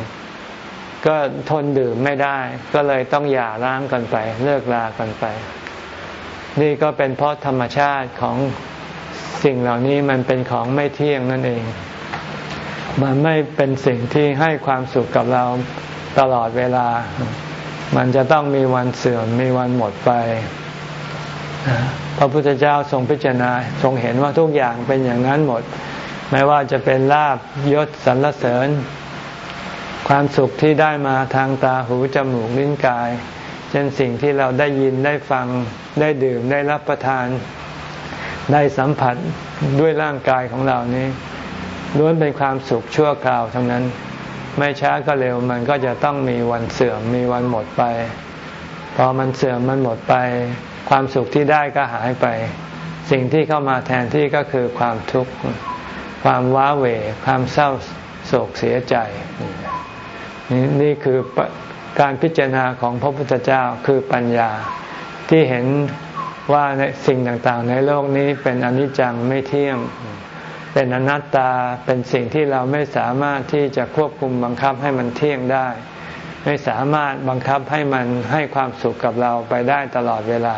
ก็ทนดื่มไม่ได้ ก็เลยต้องหย่าร้างกันไป เลิกลากันไป นี่ก็เป็นเพราะธรรมชาติของ สิ่งเหล่านี้มันเป็นของไม่เที่ยงนั่นเอง มันไม่เป็นสิ่งที่ให้ความสุขกับเราตลอดเวลา มันจะต้องมีวันเสื่อมมีวันหมดไปพระพุทธเจ้าทรงพิจารณาทรงเห็นว่าทุกอย่างเป็นอย่างนั้นหมด ไม่ว่าจะเป็นลาบยศสรรเสริญ ความสุขที่ได้มาทางตาหูจมูกลิ้นกายเช่นสิ่งที่เราได้ยินได้ฟังได้ดื่มได้รับประทาน ได้สัมผัสด้วยร่างกายของเรานี้ล้วนเป็นความสุขชั่วคราวทั้งนั้น ไม่ช้าก็เร็วมันก็จะต้องมีวันเสื่อมมีวันหมดไป พอมันเสื่อมมันหมดไป ความสุขที่ได้ก็หายไป สิ่งที่เข้ามาแทนที่ก็คือความทุกข์ความว้าเหวความเศร้าโศกเสียใจ นี่นี่คือการพิจารณาของพระพุทธเจ้าคือปัญญาที่เห็น ว่าในสิ่งต่างๆ ในโลกนี้เป็นอนิจจังไม่เที่ยง เป็นอนัตตาเป็นสิ่งที่เราไม่สามารถที่จะควบคุมบังคับให้มันเที่ยงได้ ไม่สามารถบังคับให้มันให้ความสุขกับเราไปได้ตลอดเวลา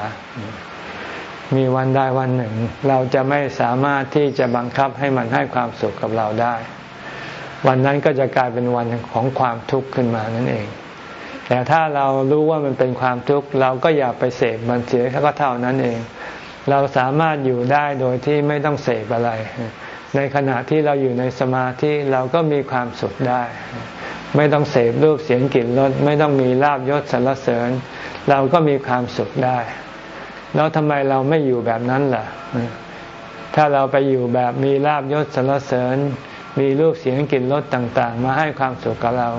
มีวันใดวันหนึ่ง เราจะไม่สามารถที่จะบังคับให้มันให้ความสุขกับเราได้ วันนั้นก็จะกลายเป็นวันของความทุกข์ขึ้นมานั่นเอง แต่ถ้าเรารู้ว่ามันเป็นความทุกข์เราก็อย่าไปเสพมันเสียก็เท่านั้นเอง เราสามารถอยู่ได้โดยที่ไม่ต้องเสพอะไร ในขณะที่เราอยู่ในสมาธิเราก็มีความสุขได้ ไม่ต้องเสพรูปเสียงกลิ่นรสไม่ต้องมีลาบยศสรรเสริญ เราก็มีความสุขได้ แล้วทำไมเราไม่อยู่แบบนั้นล่ะ ถ้าเราไปอยู่แบบมีลาบยศสรรเสริญ มีรูปเสียงกลิ่นรสต่าง ๆ มาให้ความสุขกับเรา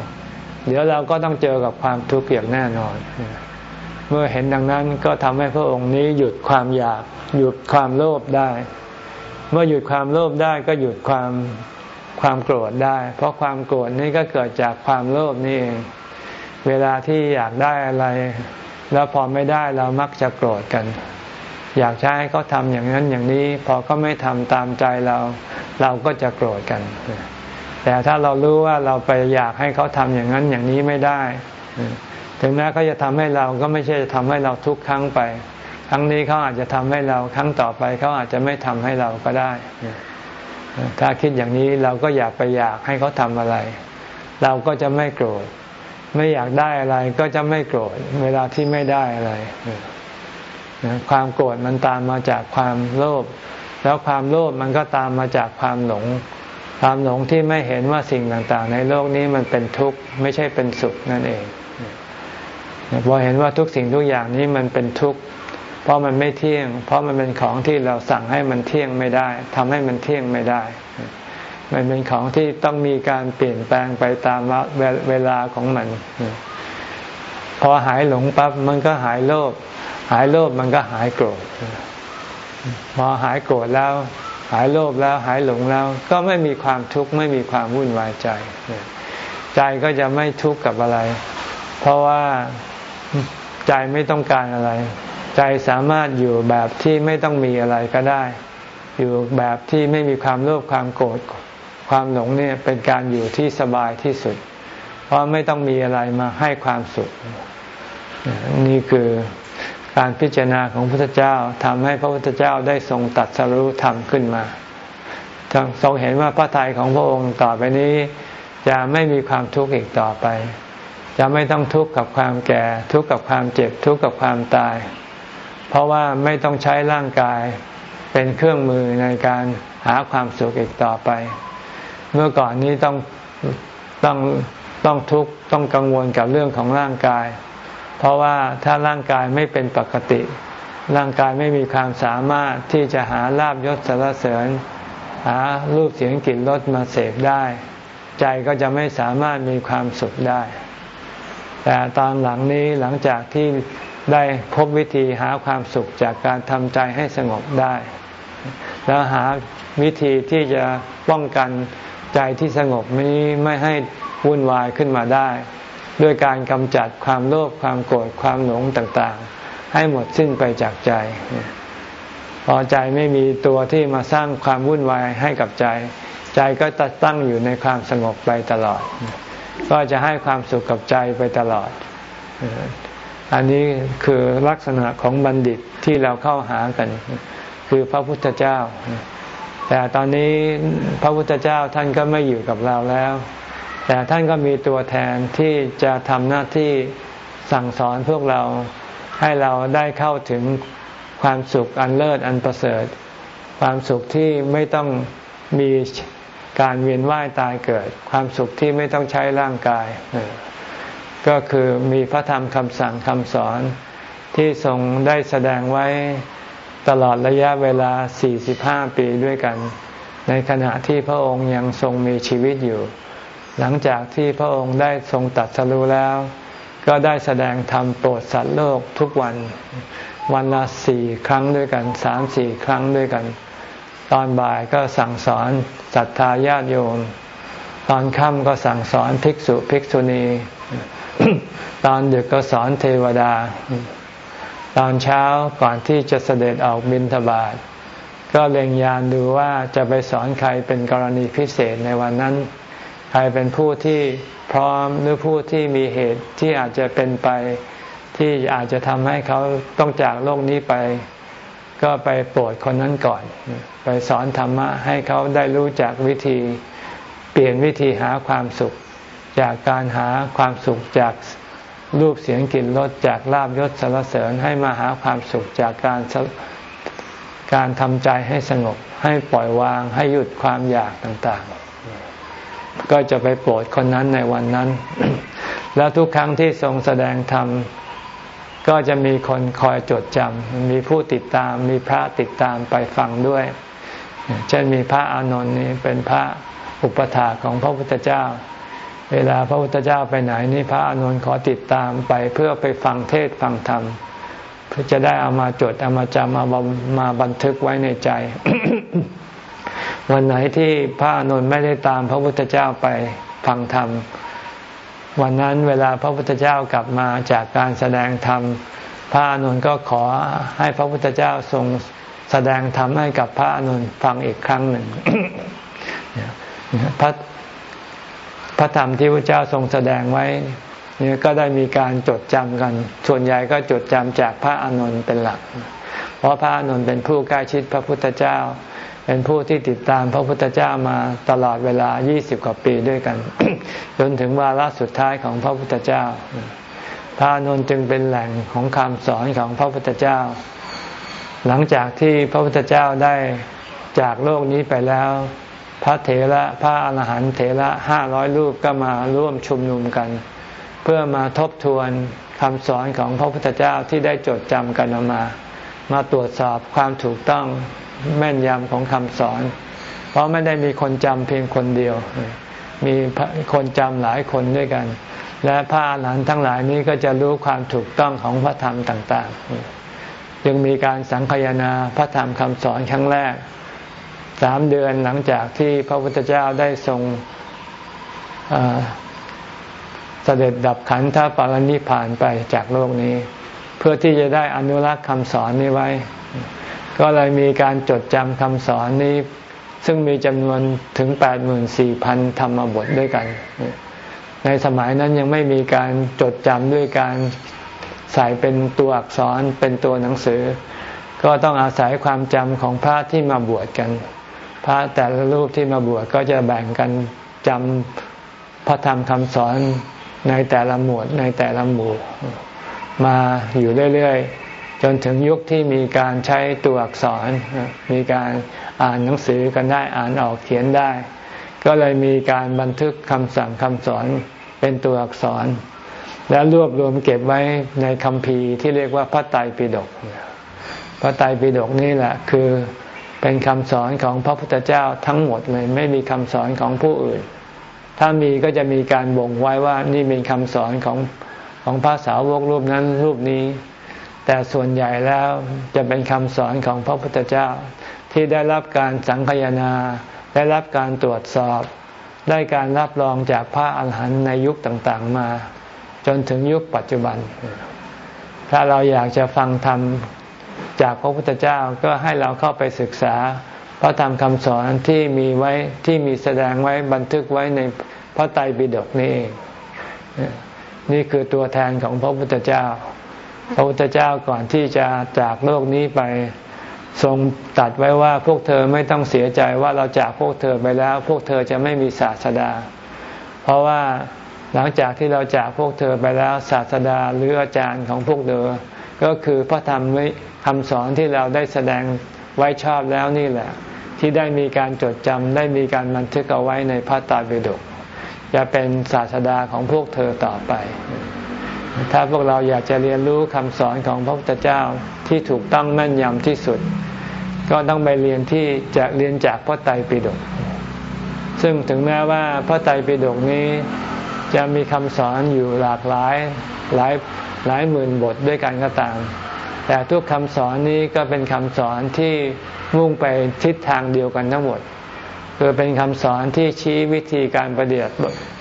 เดี๋ยวเราก็ต้องเจอกับความทุกข์อย่างแน่นอน เมื่อเห็นดังนั้นก็ทำให้พระองค์นี้หยุดความอยาก หยุดความโลภได้ เมื่อหยุดความโลภได้ก็หยุดความความโกรธได้ เพราะความโกรธนี่ก็เกิดจากความโลภนี่เองเวลาที่อยากได้อะไร แล้วพอไม่ได้เรามักจะโกรธกัน อยากให้เขาทำอย่างนั้นอย่างนี้ พอเขาไม่ทำตามใจเรา เราก็จะโกรธกัน แต่ถ้าเรารู้ว่าเราไปอยากให้เขาทำอย่างนั้นอย่างนี้ไม่ได้ ถึงแม้เขาจะทำให้เราก็ไม่ใช่จะทำให้เราทุกครั้งไป ครั้งนี้เขาอาจจะทำให้เราครั้งต่อไปเขาอาจจะไม่ทำให้เราก็ได้ ถ้าคิดอย่างนี้เราก็อยากไปอยากให้เขาทำอะไร เราก็จะไม่โกรธ ไม่อยากได้อะไรก็จะไม่โกรธเวลาที่ไม่ได้อะไรความโกรธมันตามมาจากความโลภแล้วความโลภมันก็ตามมาจากความหลง ความหลงที่ไม่เห็นว่าสิ่งต่างๆ ในโลกนี้มันเป็นทุกข์ไม่ใช่เป็นสุขนั่นเองพอเห็นว่าทุกสิ่งทุกอย่างนี้มันเป็นทุกข์เพราะมันไม่เที่ยง เพราะมันเป็นของที่เราสั่งให้มันเที่ยงไม่ได้ทำให้มันเที่ยงไม่ได้ มันเป็นของที่ต้องมีการเปลี่ยนแปลงไปตามเวลาของมัน พอหายหลงปั๊บมันก็หายโลภหายโลภมันก็หายโกรธพอหายโกรธแล้ว หายโลภแล้วหายหลงแล้ว ก็ไม่มีความทุกข์ไม่มีความวุ่นวายใจ ใจก็จะไม่ทุกข์กับอะไร เพราะว่าใจไม่ต้องการอะไร ใจสามารถอยู่แบบที่ไม่ต้องมีอะไรก็ได้ อยู่แบบที่ไม่มีความโลภความโกรธความหลงเนี่ยเป็นการอยู่ที่สบายที่สุด เพราะไม่ต้องมีอะไรมาให้ความสุขนี่คือ การพิจารณาของพระพุทธเจ้าทำให้พระพุทธเจ้าได้ทรงตัดสรุธรรมขึ้นมาทรงเห็นว่าพระทัยของพระองค์ต่อไปนี้จะไม่มีความทุกข์อีกต่อไป จะไม่ต้องทุกข์กับความแก่ ทุกข์กับความเจ็บทุกข์กับความตาย เพราะว่าไม่ต้องใช้ร่างกายเป็นเครื่องมือในการหาความสุขอีกต่อไป เมื่อก่อนนี้ต้องต้องต้องทุกข์ต้องกังวลกับเรื่องของร่างกาย เพราะว่าถ้าร่างกายไม่เป็นปกติ ร่างกายไม่มีความสามารถที่จะหาลาบยศสารเสริญ หารูปเสียงกลิ่นรสมาเสพได้ ใจก็จะไม่สามารถมีความสุขได้ แต่ตอนหลังนี้หลังจากที่ได้พบวิธีหาความสุขจากการทำใจให้สงบได้ แล้วหาวิธีที่จะป้องกันใจที่สงบนี้ไม่ให้วุ่นวายขึ้นมาได้ ด้วยการกำจัดความโลภความโกรธความหลงต่างๆ ให้หมดสิ้นไปจากใจ พอใจไม่มีตัวที่มาสร้างความวุ่นวายให้กับใจ ใจก็จะตั้งอยู่ในความสงบไปตลอด ก็จะให้ความสุขกับใจไปตลอด อันนี้คือลักษณะของบัณฑิตที่เราเข้าหากัน คือพระพุทธเจ้า แต่ตอนนี้พระพุทธเจ้าท่านก็ไม่อยู่กับเราแล้ว แต่ท่านก็มีตัวแทนที่จะทำหน้าที่สั่งสอนพวกเราให้เราได้เข้าถึงความสุขอันเลิศอันประเสริฐ ความสุขที่ไม่ต้องมีการเวียนว่ายตายเกิด ความสุขที่ไม่ต้องใช้ร่างกาย ก็คือมีพระธรรมคำสั่งคำสอนที่ทรงได้แสดงไว้ตลอดระยะเวลา 45 ปีด้วยกัน ในขณะที่พระองค์ยังทรงมีชีวิตอยู่ หลังจากที่พระองค์ได้ทรงตัดสรู้แล้ว ก็ได้แสดงธรรมโปรดสัตว์โลกทุกวัน วันละสี่ครั้งด้วยกันสามสี่ครั้งด้วยกัน ตอนบ่ายก็สั่งสอนศรัทธาญาติโยม ตอนค่ำก็สั่งสอนภิกษุภิกษุณี ตอนดึกก็สอนเทวดา ตอนเช้าก่อนที่จะเสด็จออกบินทบาทก็เล็งยานดูว่าจะไปสอนใครเป็นกรณีพิเศษในวันนั้น ใครเป็นผู้ที่พร้อมหรือผู้ที่มีเหตุที่อาจจะเป็นไป ที่อาจจะทำให้เขาต้องจากโลกนี้ไป ก็ไปโปรดคนนั้นก่อน ไปสอนธรรมะให้เขาได้รู้จักวิธีเปลี่ยนวิธีหาความสุข จากการหาความสุขจากรูปเสียงกลิ่นรสจากลาบยศสารเสริญให้มาหาความสุขจากการการทำใจให้สงบให้ปล่อยวางให้หยุดความอยากต่างๆ ก็จะไปโปรดคนนั้นในวันนั้น แล้วทุกครั้งที่ทรงแสดงธรรมก็จะมีคนคอยจดจำมีผู้ติดตามมีพระติดตามไปฟังด้วย เช่นมีพระอานนท์นี่เป็นพระอุปถาของพระพุทธเจ้า เวลาพระพุทธเจ้าไปไหนนี่พระอานนท์ขอติดตามไปเพื่อไปฟังเทศฟังธรรมเพื่อจะได้เอามาจดเอามาจำเอามาบันทึกไว้ในใจ วันไหนที่พระอนุ์ไม่ได้ตามพระพุทธเจ้าไปฟังธรรม วันนั้นเวลาพระพุทธเจ้ากลับมาจากการแสดงธรรม พระอนุนก็ขอให้พระพุทธเจ้าทรงแสดงธรรมให้กับพระอนุนฟังอีกครั้งหนึ่งพระพระธรรมที่พระเจ้าทรงแสดงไว้นี่ก็ได้มีการจดจำกัน ส่วนใหญ่ก็จดจำจากพระอนุนเป็นหลัก เพราะพระอนุนเป็นผู้ใกล้ชิดพระพุทธเจ้า เป็นผู้ที่ติดตามพระพุทธเจ้ามาตลอดเวลา 20 กว่าปีด้วยกัน จนถึงวาระสุดท้ายของพระพุทธเจ้า พระนนจึงเป็นแหล่งของคำสอนของพระพุทธเจ้า หลังจากที่พระพุทธเจ้าได้จากโลกนี้ไปแล้ว พระเถระพระอรหันต์เถระห้าร้อยรูปก็มาร่วมชุมนุมกัน เพื่อมาทบทวนคำสอนของพระพุทธเจ้าที่ได้จดจำกันออกมา มาตรวจสอบความถูกต้อง แม่นยำของคำสอน เพราะไม่ได้มีคนจำเพียงคนเดียว มีคนจำหลายคนด้วยกัน และพระอรหันต์ทั้งหลายนี้ก็จะรู้ความถูกต้องของพระธรรมต่าง ๆ จึงมีการสังคยนาพระธรรมคำสอนครั้งแรกสามเดือนหลังจากที่พระพุทธเจ้าได้ทรงเสด็จดับขันธปรินิพานไปจากโลกนี้ เพื่อที่จะได้อนุรักษ์คำสอนนี้ไว้ ก็เลยมีการจดจำคำสอนนี้ ซึ่งมีจำนวนถึง 84,000 ธรรมบทด้วยกัน ในสมัยนั้นยังไม่มีการจดจำด้วยการใส่เป็นตัวอักษรเป็นตัวหนังสือ ก็ต้องอาศัยความจำของพระที่มาบวชกัน พระแต่ละรูปที่มาบวชก็จะแบ่งกันจำพระธรรมคำสอนในแต่ละหมวดในแต่ละหมู่ มาอยู่เรื่อย จนถึงยุคที่มีการใช้ตัวอักษร มีการอ่านหนังสือกันได้อ่านออกเขียนได้ ก็เลยมีการบันทึกคำสั่งคำสอนเป็นตัวอักษร แล้วรวบรวมเก็บไว้ในคำพีที่เรียกว่าพระไตรปิฎกพระไตรปิฎกนี่แหละคือเป็นคำสอนของพระพุทธเจ้าทั้งหมดเลยไม่มีคำสอนของผู้อื่น ถ้ามีก็จะมีการบ่งไว้ว่านี่เป็นคำสอนของของพระสาวกรูปนั้นรูปนี้ แต่ส่วนใหญ่แล้วจะเป็นคำสอนของพระพุทธเจ้า ที่ได้รับการสังคยนา ได้รับการตรวจสอบ ได้การรับรองจากพระอาหารหันต์ในยุคต่างๆมา จนถึงยุคปัจจุบัน ถ้าเราอยากจะฟังธรรมจากพระพุทธเจ้าก็ให้เราเข้าไปศึกษาพระธรรมคำสอนที่มีไว้ที่มีแสดงไว้บันทึกไว้ในพระไตรปิฎกนี่เองนี่คือตัวแทนของพระพุทธเจ้า พระพุทธเจ้าก่อนที่จะจากโลกนี้ไปทรงตัดไว้ว่าพวกเธอไม่ต้องเสียใจว่าเราจากพวกเธอไปแล้ว พวกเธอจะไม่มีศาสดา เพราะว่าหลังจากที่เราจากพวกเธอไปแล้วศาสดาหรืออาจารย์ของพวกเธอ ก็คือพระธรรมคำสอนที่เราได้แสดงไว้ชอบแล้วนี่แหละ ที่ได้มีการจดจำได้มีการบันทึกเอาไว้ในพระตาปิฎกจะเป็นศาสดาของพวกเธอต่อไป ถ้าพวกเราอยากจะเรียนรู้คำสอนของพระพุทธเจ้าที่ถูกต้องแม่นยำที่สุด ก็ต้องไปเรียนที่จะเรียนจากพระไตรปิฎกซึ่งถึงแม้ว่าพระไตรปิฎกนี้จะมีคำสอนอยู่หลากหลายหลายหลายหมื่นบทด้วยกันก็ตาม แต่ทุกคำสอนนี้ก็เป็นคำสอนที่มุ่งไปทิศทางเดียวกันทั้งหมดคือเป็นคำสอนที่ชี้วิธีการปฏิบัติ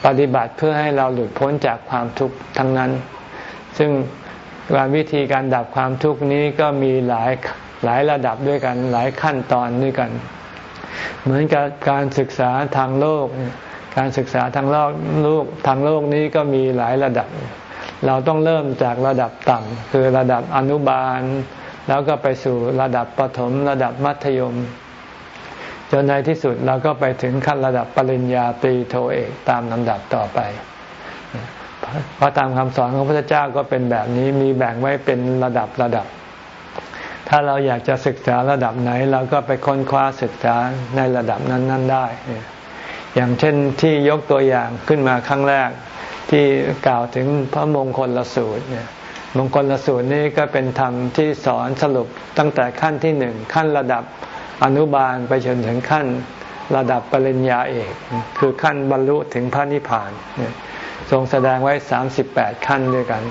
ปฏิบัติเพื่อให้เราหลุดพ้นจากความทุกข์ทั้งนั้น ซึ่งการวิธีการดับความทุกข์นี้ก็มีหลายหลายระดับด้วยกันหลายขั้นตอนด้วยกัน เหมือนกับการศึกษาทางโลก การศึกษาทางโลกลูกทางโลกนี้ก็มีหลายระดับ เราต้องเริ่มจากระดับต่ำคือระดับอนุบาล แล้วก็ไปสู่ระดับประถมระดับมัธยม จนในที่สุดเราก็ไปถึงขั้นระดับปริญญาตรีโทเอกตามลำดับต่อไป พราะตามคำสอนของพระพุทธเจ้าก็เป็นแบบนี้มีแบ่งไว้เป็นระดับระดับ ถ้าเราอยากจะศึกษาระดับไหน เราก็ไปค้นคว้าศึกษาในระดับนั้น ๆ ได้ อย่างเช่นที่ยกตัวอย่างขึ้นมาครั้งแรกที่กล่าวถึงพระมงคลละสูตรเนี่ยมงคลละสูตรนี้ก็เป็นธรรมที่สอนสรุปตั้งแต่ขั้นที่หนึ่งขั้นระดับอนุบาลไปจนถึงขั้นระดับปริญญาเอก คือขั้นบรรลุถึงพระนิพพาน ทรงแสดงไว้สามสิบแปดขั้นด้วยกัน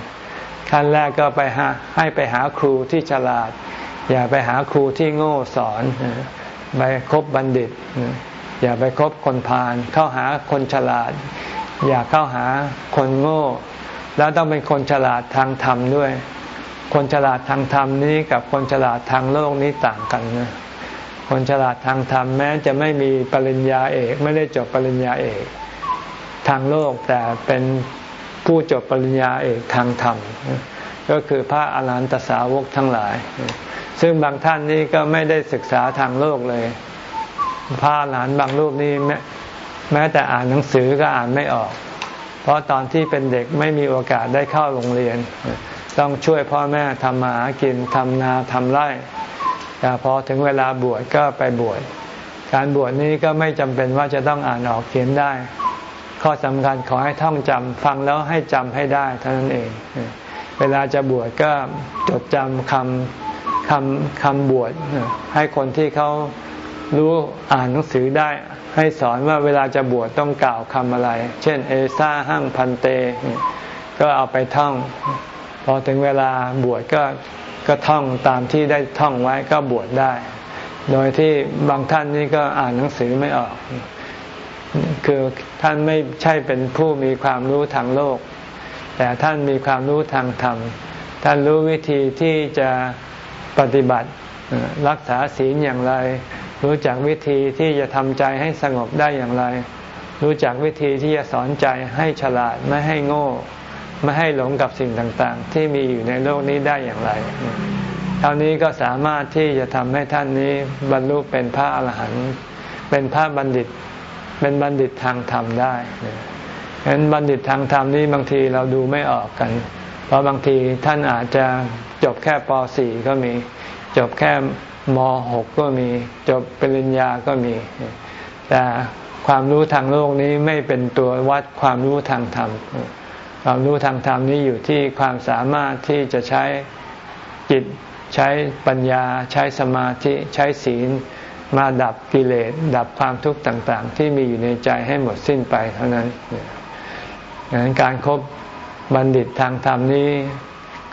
ขั้นแรกก็ไปหาให้ไปหาครูที่ฉลาด อย่าไปหาครูที่โง่สอนไปคบบัณฑิต อย่าไปคบคนพาลเข้าหาคนฉลาด อย่าเข้าหาคนโง่ แล้วต้องเป็นคนฉลาดทางธรรมด้วย คนฉลาดทางธรรมนี้กับคนฉลาดทางโลกนี้ต่างกันนะคนฉลาดทางธรรมแม้จะไม่มีปริญญาเอก ไม่ได้จบปริญญาเอก ทางโลกแต่เป็นผู้จบปริญญาเอกทางธรรม ก็คือพระอรหันตสาวกทั้งหลาย ซึ่งบางท่านนี้ก็ไม่ได้ศึกษาทางโลกเลย พระอรหันต์บางรูปนี้แม้แต่อ่านหนังสือก็อ่านไม่ออก เพราะตอนที่เป็นเด็กไม่มีโอกาสได้เข้าโรงเรียน ต้องช่วยพ่อแม่ทำมาหากินทำนาทำไร่แต่พอถึงเวลาบวชก็ไปบวชการบวชนี้ก็ไม่จำเป็นว่าจะต้องอ่านออกเขียนได้ ข้อสำคัญขอให้ท่องจำฟังแล้วให้จำให้ได้เท่านั้นเอง เวลาจะบวชก็จดจำคำคำคำบวชให้คนที่เขารู้อ่านหนังสือได้ ให้สอนว่าเวลาจะบวชต้องกล่าวคำอะไร เช่น เอซ่าหั่งพันเต ก็เอาไปท่อง พอถึงเวลาบวชก็ก็ท่องตามที่ได้ท่องไว้ก็บวชได้ โดยที่บางท่านนี่ก็อ่านหนังสือไม่ออก คือท่านไม่ใช่เป็นผู้มีความรู้ทางโลก แต่ท่านมีความรู้ทางธรรม ท่านรู้วิธีที่จะปฏิบัติรักษาศีลอย่างไร รู้จักวิธีที่จะทำใจให้สงบได้อย่างไร รู้จักวิธีที่จะสอนใจให้ฉลาดไม่ให้โง่ ไม่ให้หลงกับสิ่งต่างๆ ที่มีอยู่ในโลกนี้ได้อย่างไรเท่านี้ก็สามารถที่จะทำให้ท่านนี้บรรลุเป็นพระอรหันต์เป็นพระบัณฑิต เป็นบัณฑิตทางธรรมได้ฉะนั้นบัณฑิตทางธรรมนี้บางทีเราดูไม่ออกกัน เพราะบางทีท่านอาจจะจบแค่ป .4 ก็มี จบแค่ม .6 ก็มี จบปริญญาก็มี แต่ความรู้ทางโลกนี้ไม่เป็นตัววัดความรู้ทางธรรม ความรู้ทางธรรมนี้อยู่ที่ความสามารถที่จะใช้จิตใช้ปัญญา ใช้สมาธิ ใช้ศีล มาดับกิเลสดับความทุกข์ต่าง ๆ ที่มีอยู่ในใจให้หมดสิ้นไปเท่านั้นดังนั้นการครบบัณฑิตทางธรรมนี้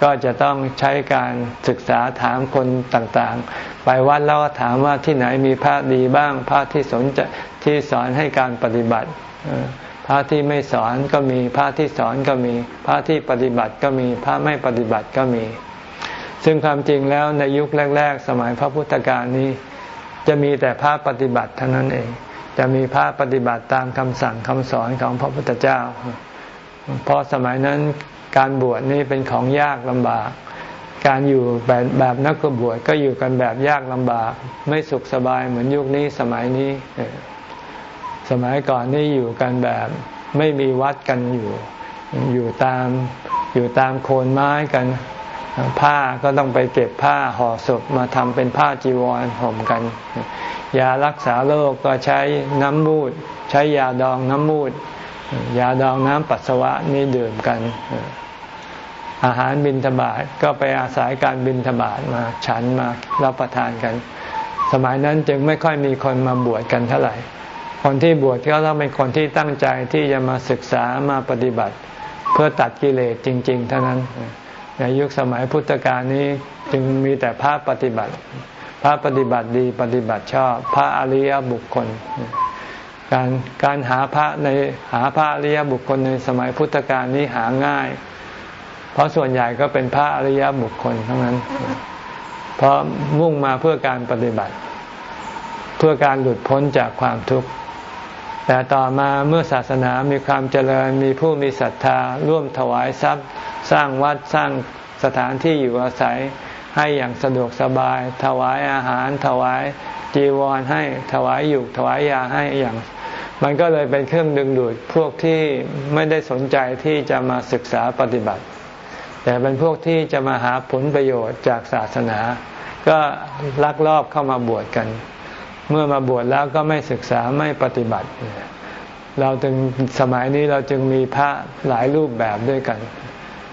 ก็จะต้องใช้การศึกษาถามคนต่างๆ ไปวัดแล้วก็ถามว่าที่ไหนมีพระดีบ้าง พระที่สนใจที่สอนให้การปฏิบัติ พระที่ไม่สอนก็มีพระที่สอนก็มี พระที่ปฏิบัติก็มีพระไม่ปฏิบัติก็มี ซึ่งความจริงแล้วในยุคแรก ๆ สมัยพระพุทธกาลนี้ จะมีแต่พระปฏิบัติเท่านั้นเอง จะมีพระปฏิบัติตามคำสั่งคำสอนของพระพุทธเจ้า เพราะสมัยนั้นการบวชนี่เป็นของยากลำบาก การอยู่แบบแบบนักบวชก็อยู่กันแบบยากลำบาก ไม่สุขสบายเหมือนยุคนี้สมัยนี้ สมัยก่อนนี่อยู่กันแบบไม่มีวัดกันอยู่ อยู่ตามอยู่ตามโคนไม้กัน ผ้าก็ต้องไปเก็บผ้าห่อศพมาทำเป็นผ้าจีวรห่มกัน ยารักษาโรคก็ใช้น้ำมูด ใช้ยาดองน้ำมูด ยาดองน้ำปัสสาวะนี่ดื่มกัน อาหารบินทบาทก็ไปอาศัยการบินทบาทมาฉันมารับประทานกัน สมัยนั้นจึงไม่ค่อยมีคนมาบวชกันเท่าไหร่ คนที่บวชก็ต้องเป็นคนที่ตั้งใจที่จะมาศึกษามาปฏิบัติ เพื่อตัดกิเลสจริง ๆ เท่านั้น ในยุคสมัยพุทธกาลนี้จึงมีแต่พระปฏิบัติ พระปฏิบัติดีปฏิบัติชอบ พระอริยบุคคล การการหาพระในหาพระอริยบุคคลในสมัยพุทธกาลนี้หาง่าย เพราะส่วนใหญ่ก็เป็นพระอริยบุคคลทั้งนั้น เพราะมุ่งมาเพื่อการปฏิบัติ เพื่อการหลุดพ้นจากความทุกข์แต่ต่อมาเมื่อศาสนามีความเจริญมีผู้มีศรัทธาร่วมถวายทรัพย์ สร้างวัดสร้างสถานที่อยู่อาศัยให้อย่างสะดวกสบาย ถวายอาหาร ถวายจีวรให้ถวายอยู่ถวายยาให้อย่าง มันก็เลยเป็นเครื่องดึงดูดพวกที่ไม่ได้สนใจที่จะมาศึกษาปฏิบัติ แต่เป็นพวกที่จะมาหาผลประโยชน์จากศาสนา ก็ลักลอบเข้ามาบวชกัน เมื่อมาบวชแล้วก็ไม่ศึกษาไม่ปฏิบัติ เราจึงสมัยนี้เราจึงมีพระหลายรูปแบบด้วยกัน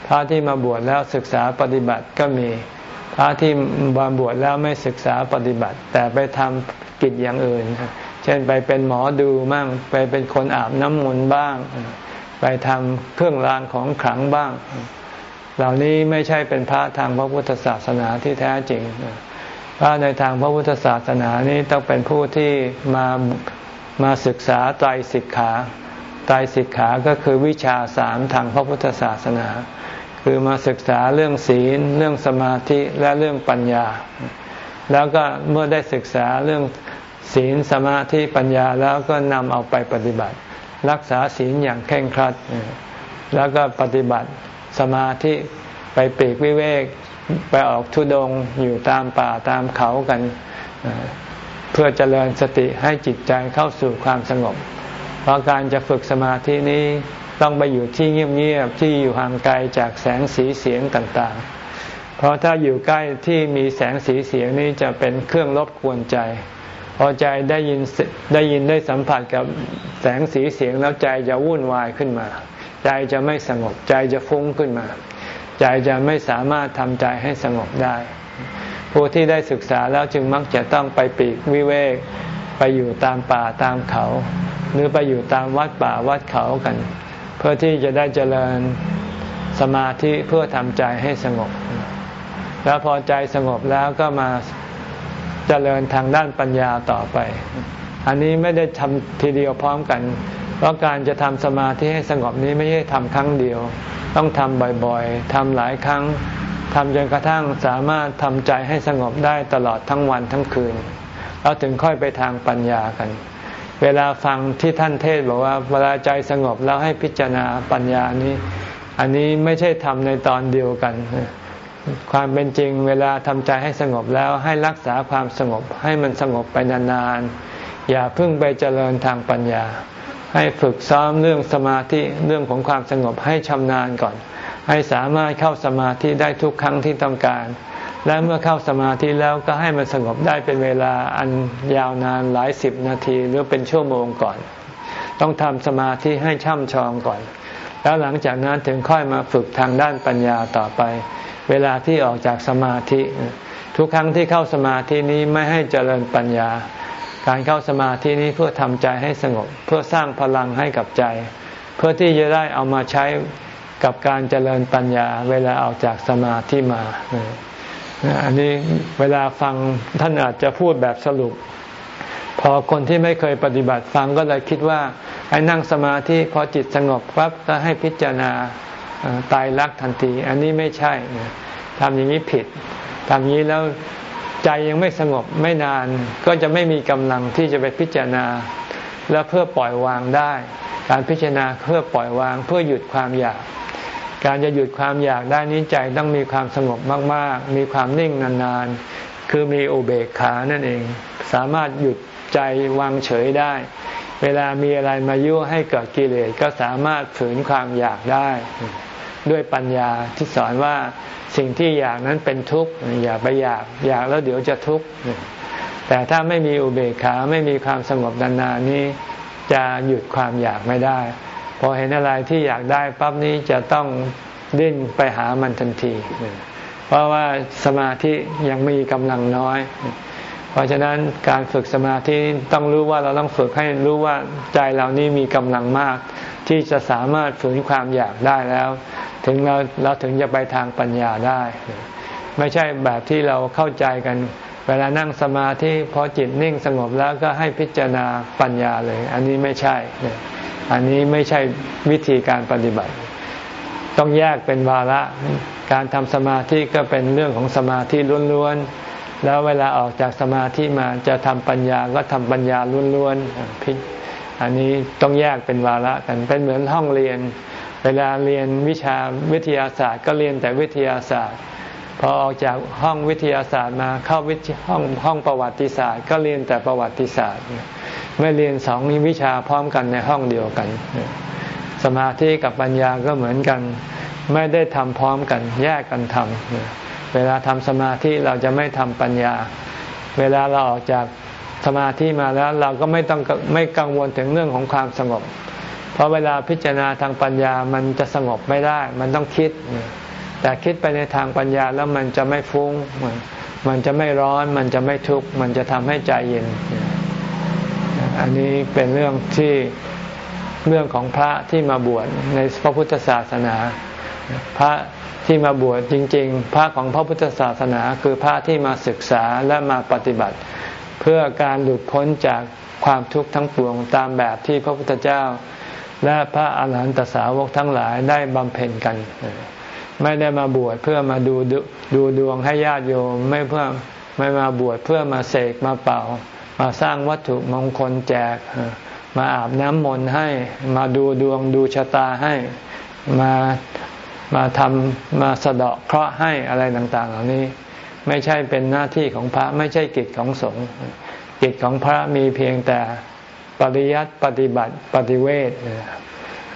พระที่มาบวชแล้วศึกษาปฏิบัติก็มี พระที่บาบวชแล้วไม่ศึกษาปฏิบัติ แต่ไปทำกิจอย่างอื่น เช่นไปเป็นหมอดูบ้างไปเป็นคนอาบน้ำมนต์บ้าง ไปทำเครื่องรางของขลังบ้าง เหล่านี้ไม่ใช่เป็นพระทางพระพุทธศาสนาที่แท้จริง พระในทางพระพุทธศาสนานี้ต้องเป็นผู้ที่มามาศึกษาไตรสิกขาไตรสิกขาก็คือวิชาสามทางพระพุทธศาสนา คือมาศึกษาเรื่องศีล เรื่องสมาธิและเรื่องปัญญา แล้วก็เมื่อได้ศึกษาเรื่องศีลสมาธิปัญญาแล้วก็นำเอาไปปฏิบัติ รักษาศีลอย่างเคร่งครัด แล้วก็ปฏิบัติสมาธิไปปีกวิเวกไปออกทุดงอยู่ตามป่าตามเขากัน เพื่อเจริญสติให้จิตใจเข้าสู่ความสงบ เพราะการจะฝึกสมาธินี้ ต้องไปอยู่ที่เงียบๆที่อยู่ห่างไกลจากแสงสีเสียงต่างๆ เพราะถ้าอยู่ใกล้ที่มีแสงสีเสียงนี้จะเป็นเครื่องรบกวนใจ พอใจได้ยินได้ยินได้สัมผัสกับแสงสีเสียงแล้วใจจะวุ่นวายขึ้นมา ใจจะไม่สงบใจจะฟุ้งขึ้นมา ใจจะไม่สามารถทำใจให้สงบได้ ผู้ที่ได้ศึกษาแล้วจึงมักจะต้องไปปีกวิเวกไปอยู่ตามป่าตามเขา หรือไปอยู่ตามวัดป่าวัดเขากัน พื่อที่จะได้เจริญสมาธิเพื่อทำใจให้สงบ แล้วพอใจสงบแล้วก็มาเจริญทางด้านปัญญาต่อไป อันนี้ไม่ได้ทำทีเดียวพร้อมกัน เพราะการจะทำสมาธิให้สงบนี้ไม่ใช่ทำครั้งเดียว ต้องทำบ่อยๆทำหลายครั้งทำจนกระทั่งสามารถทำใจให้สงบได้ตลอดทั้งวันทั้งคืน แล้วถึงค่อยไปทางปัญญากัน เวลาฟังที่ท่านเทศบอกว่าเวลาใจสงบแล้วให้พิจารณาปัญญานี้ อันนี้ไม่ใช่ทำในตอนเดียวกัน ความเป็นจริง เวลาทำใจให้สงบแล้วให้รักษาความสงบให้มันสงบไปนานๆ อย่าเพิ่งไปเจริญทางปัญญา ให้ฝึกซ้อมเรื่องสมาธิเรื่องของความสงบให้ชำนาญก่อน ให้สามารถเข้าสมาธิได้ทุกครั้งที่ต้องการ และเมื่อเข้าสมาธิแล้วก็ให้มันสงบได้เป็นเวลาอันยาวนานหลายสิบนาทีหรือเป็นชั่วโมงก่อน ต้องทำสมาธิให้ช่ำชองก่อน แล้วหลังจากนั้นถึงค่อยมาฝึกทางด้านปัญญาต่อไป เวลาที่ออกจากสมาธิ ทุกครั้งที่เข้าสมาธินี้ไม่ให้เจริญปัญญา การเข้าสมาธินี้เพื่อทำใจให้สงบ เพื่อสร้างพลังให้กับใจ เพื่อที่จะได้เอามาใช้กับการเจริญปัญญา เวลาออกจากสมาธิมา อันนี้เวลาฟังท่านอาจจะพูดแบบสรุป พอคนที่ไม่เคยปฏิบัติฟังก็เลยคิดว่า ไอ้นั่งสมาธิพอจิตสงบปั๊บก็ให้พิจารณาตายรักทันที อันนี้ไม่ใช่ทำอย่างนี้ผิดทำอย่างนี้แล้วใจยังไม่สงบไม่นานก็จะไม่มีกำลังที่จะไปพิจารณา แล้วเพื่อปล่อยวางได้ การพิจารณาเพื่อปล่อยวางเพื่อหยุดความอยาก การจะหยุดความอยากได้นี้ใจต้องมีความสงบมาก ๆ มีความนิ่งนานๆ คือมีอุเบกขานั่นเอง สามารถหยุดใจวางเฉยได้ เวลามีอะไรมายุ่ให้เกิดกิเลสก็สามารถฝืนความอยากได้ ด้วยปัญญาที่สอนว่าสิ่งที่อยากนั้นเป็นทุกข์อย่าไปอยากอยากแล้วเดี๋ยวจะทุกข์แต่ถ้าไม่มีอุเบกขาไม่มีความสงบนานๆนี้จะหยุดความอยากไม่ได้ อเห็นอะไรที่อยากได้ปั๊บนี้จะต้องดิ้นไปหามันทันที เพราะว่าสมาธิยังมีกำลังน้อย เพราะฉะนั้นการฝึกสมาธิต้องรู้ว่าเราต้องฝึกให้รู้ว่าใจเรานี่มีกำลังมาก ที่จะสามารถฝืนความอยากได้แล้ว ถึงเราเราถึงจะไปทางปัญญาได้ ไม่ใช่แบบที่เราเข้าใจกัน เวลานั่งสมาธิพอจิตนิ่งสงบแล้วก็ให้พิจารณาปัญญาเลย อันนี้ไม่ใช่ อันนี้ไม่ใช่วิธีการปฏิบัติ ต้องแยกเป็นวาระการทำสมาธิก็เป็นเรื่องของสมาธิล้วนๆแล้วเวลาออกจากสมาธิมาจะทำปัญญาก็ทำปัญญาล้วนๆพิอันนี้ต้องแยกเป็นวาระกันเป็นเหมือนห้องเรียน เวลาเรียนวิชาวิทยาศาสตร์ ก็เรียนแต่วิทยาศาสตร์พอออกจากห้องวิทยาศาสตร์มาเข้าวิห้องห้องประวัติศาสตร์ ก็เรียนแต่ประวัติศาสตร์ ไม่เรียนสองวิชาพร้อมกันในห้องเดียวกัน สมาธิกับปัญญาก็เหมือนกัน ไม่ได้ทำพร้อมกัน แยกกันทำเวลาทำสมาธิเราจะไม่ทำปัญญา เวลาเราออกจากสมาธิมาแล้วเราก็ไม่ต้องไม่กังวลถึงเรื่องของความสงบ เพราะเวลาพิจารณาทางปัญญามันจะสงบไม่ได้ มันต้องคิด แต่คิดไปในทางปัญญาแล้วมันจะไม่ฟุง้ง มันจะไม่ร้อน มันจะไม่ทุกข์ มันจะทำให้ใจเย็น อันนี้เป็นเรื่องที่เรื่องของพระที่มาบวชในพระพุทธศาสนา พระที่มาบวชจริง ๆ พระของพระพุทธศาสนา คือพระที่มาศึกษาและมาปฏิบัติ เพื่อการหลุดพ้นจากความทุกข์ทั้งปวงตามแบบที่พระพุทธเจ้า และพระอาหารหันตสาวกทั้งหลายได้บำเพ็ญกัน ไม่ได้มาบวชเพื่อมาดูดูดวงให้ญาติโยมไม่เพื่อไม่มาบวชเพื่อมาเสกมาเป่า มาสร้างวัตถุมงคลแจก มาอาบน้ำมนต์ให้ มาดูดวงดูชะตาให้ มามาทำมาสะเดาะเคราะห์ให้อะไรต่าง ๆ เหล่านี้ ไม่ใช่เป็นหน้าที่ของพระไม่ใช่กิจของสงฆ์กิจของพระมีเพียงแต่ปริยัติปฏิบัติปฏิเวท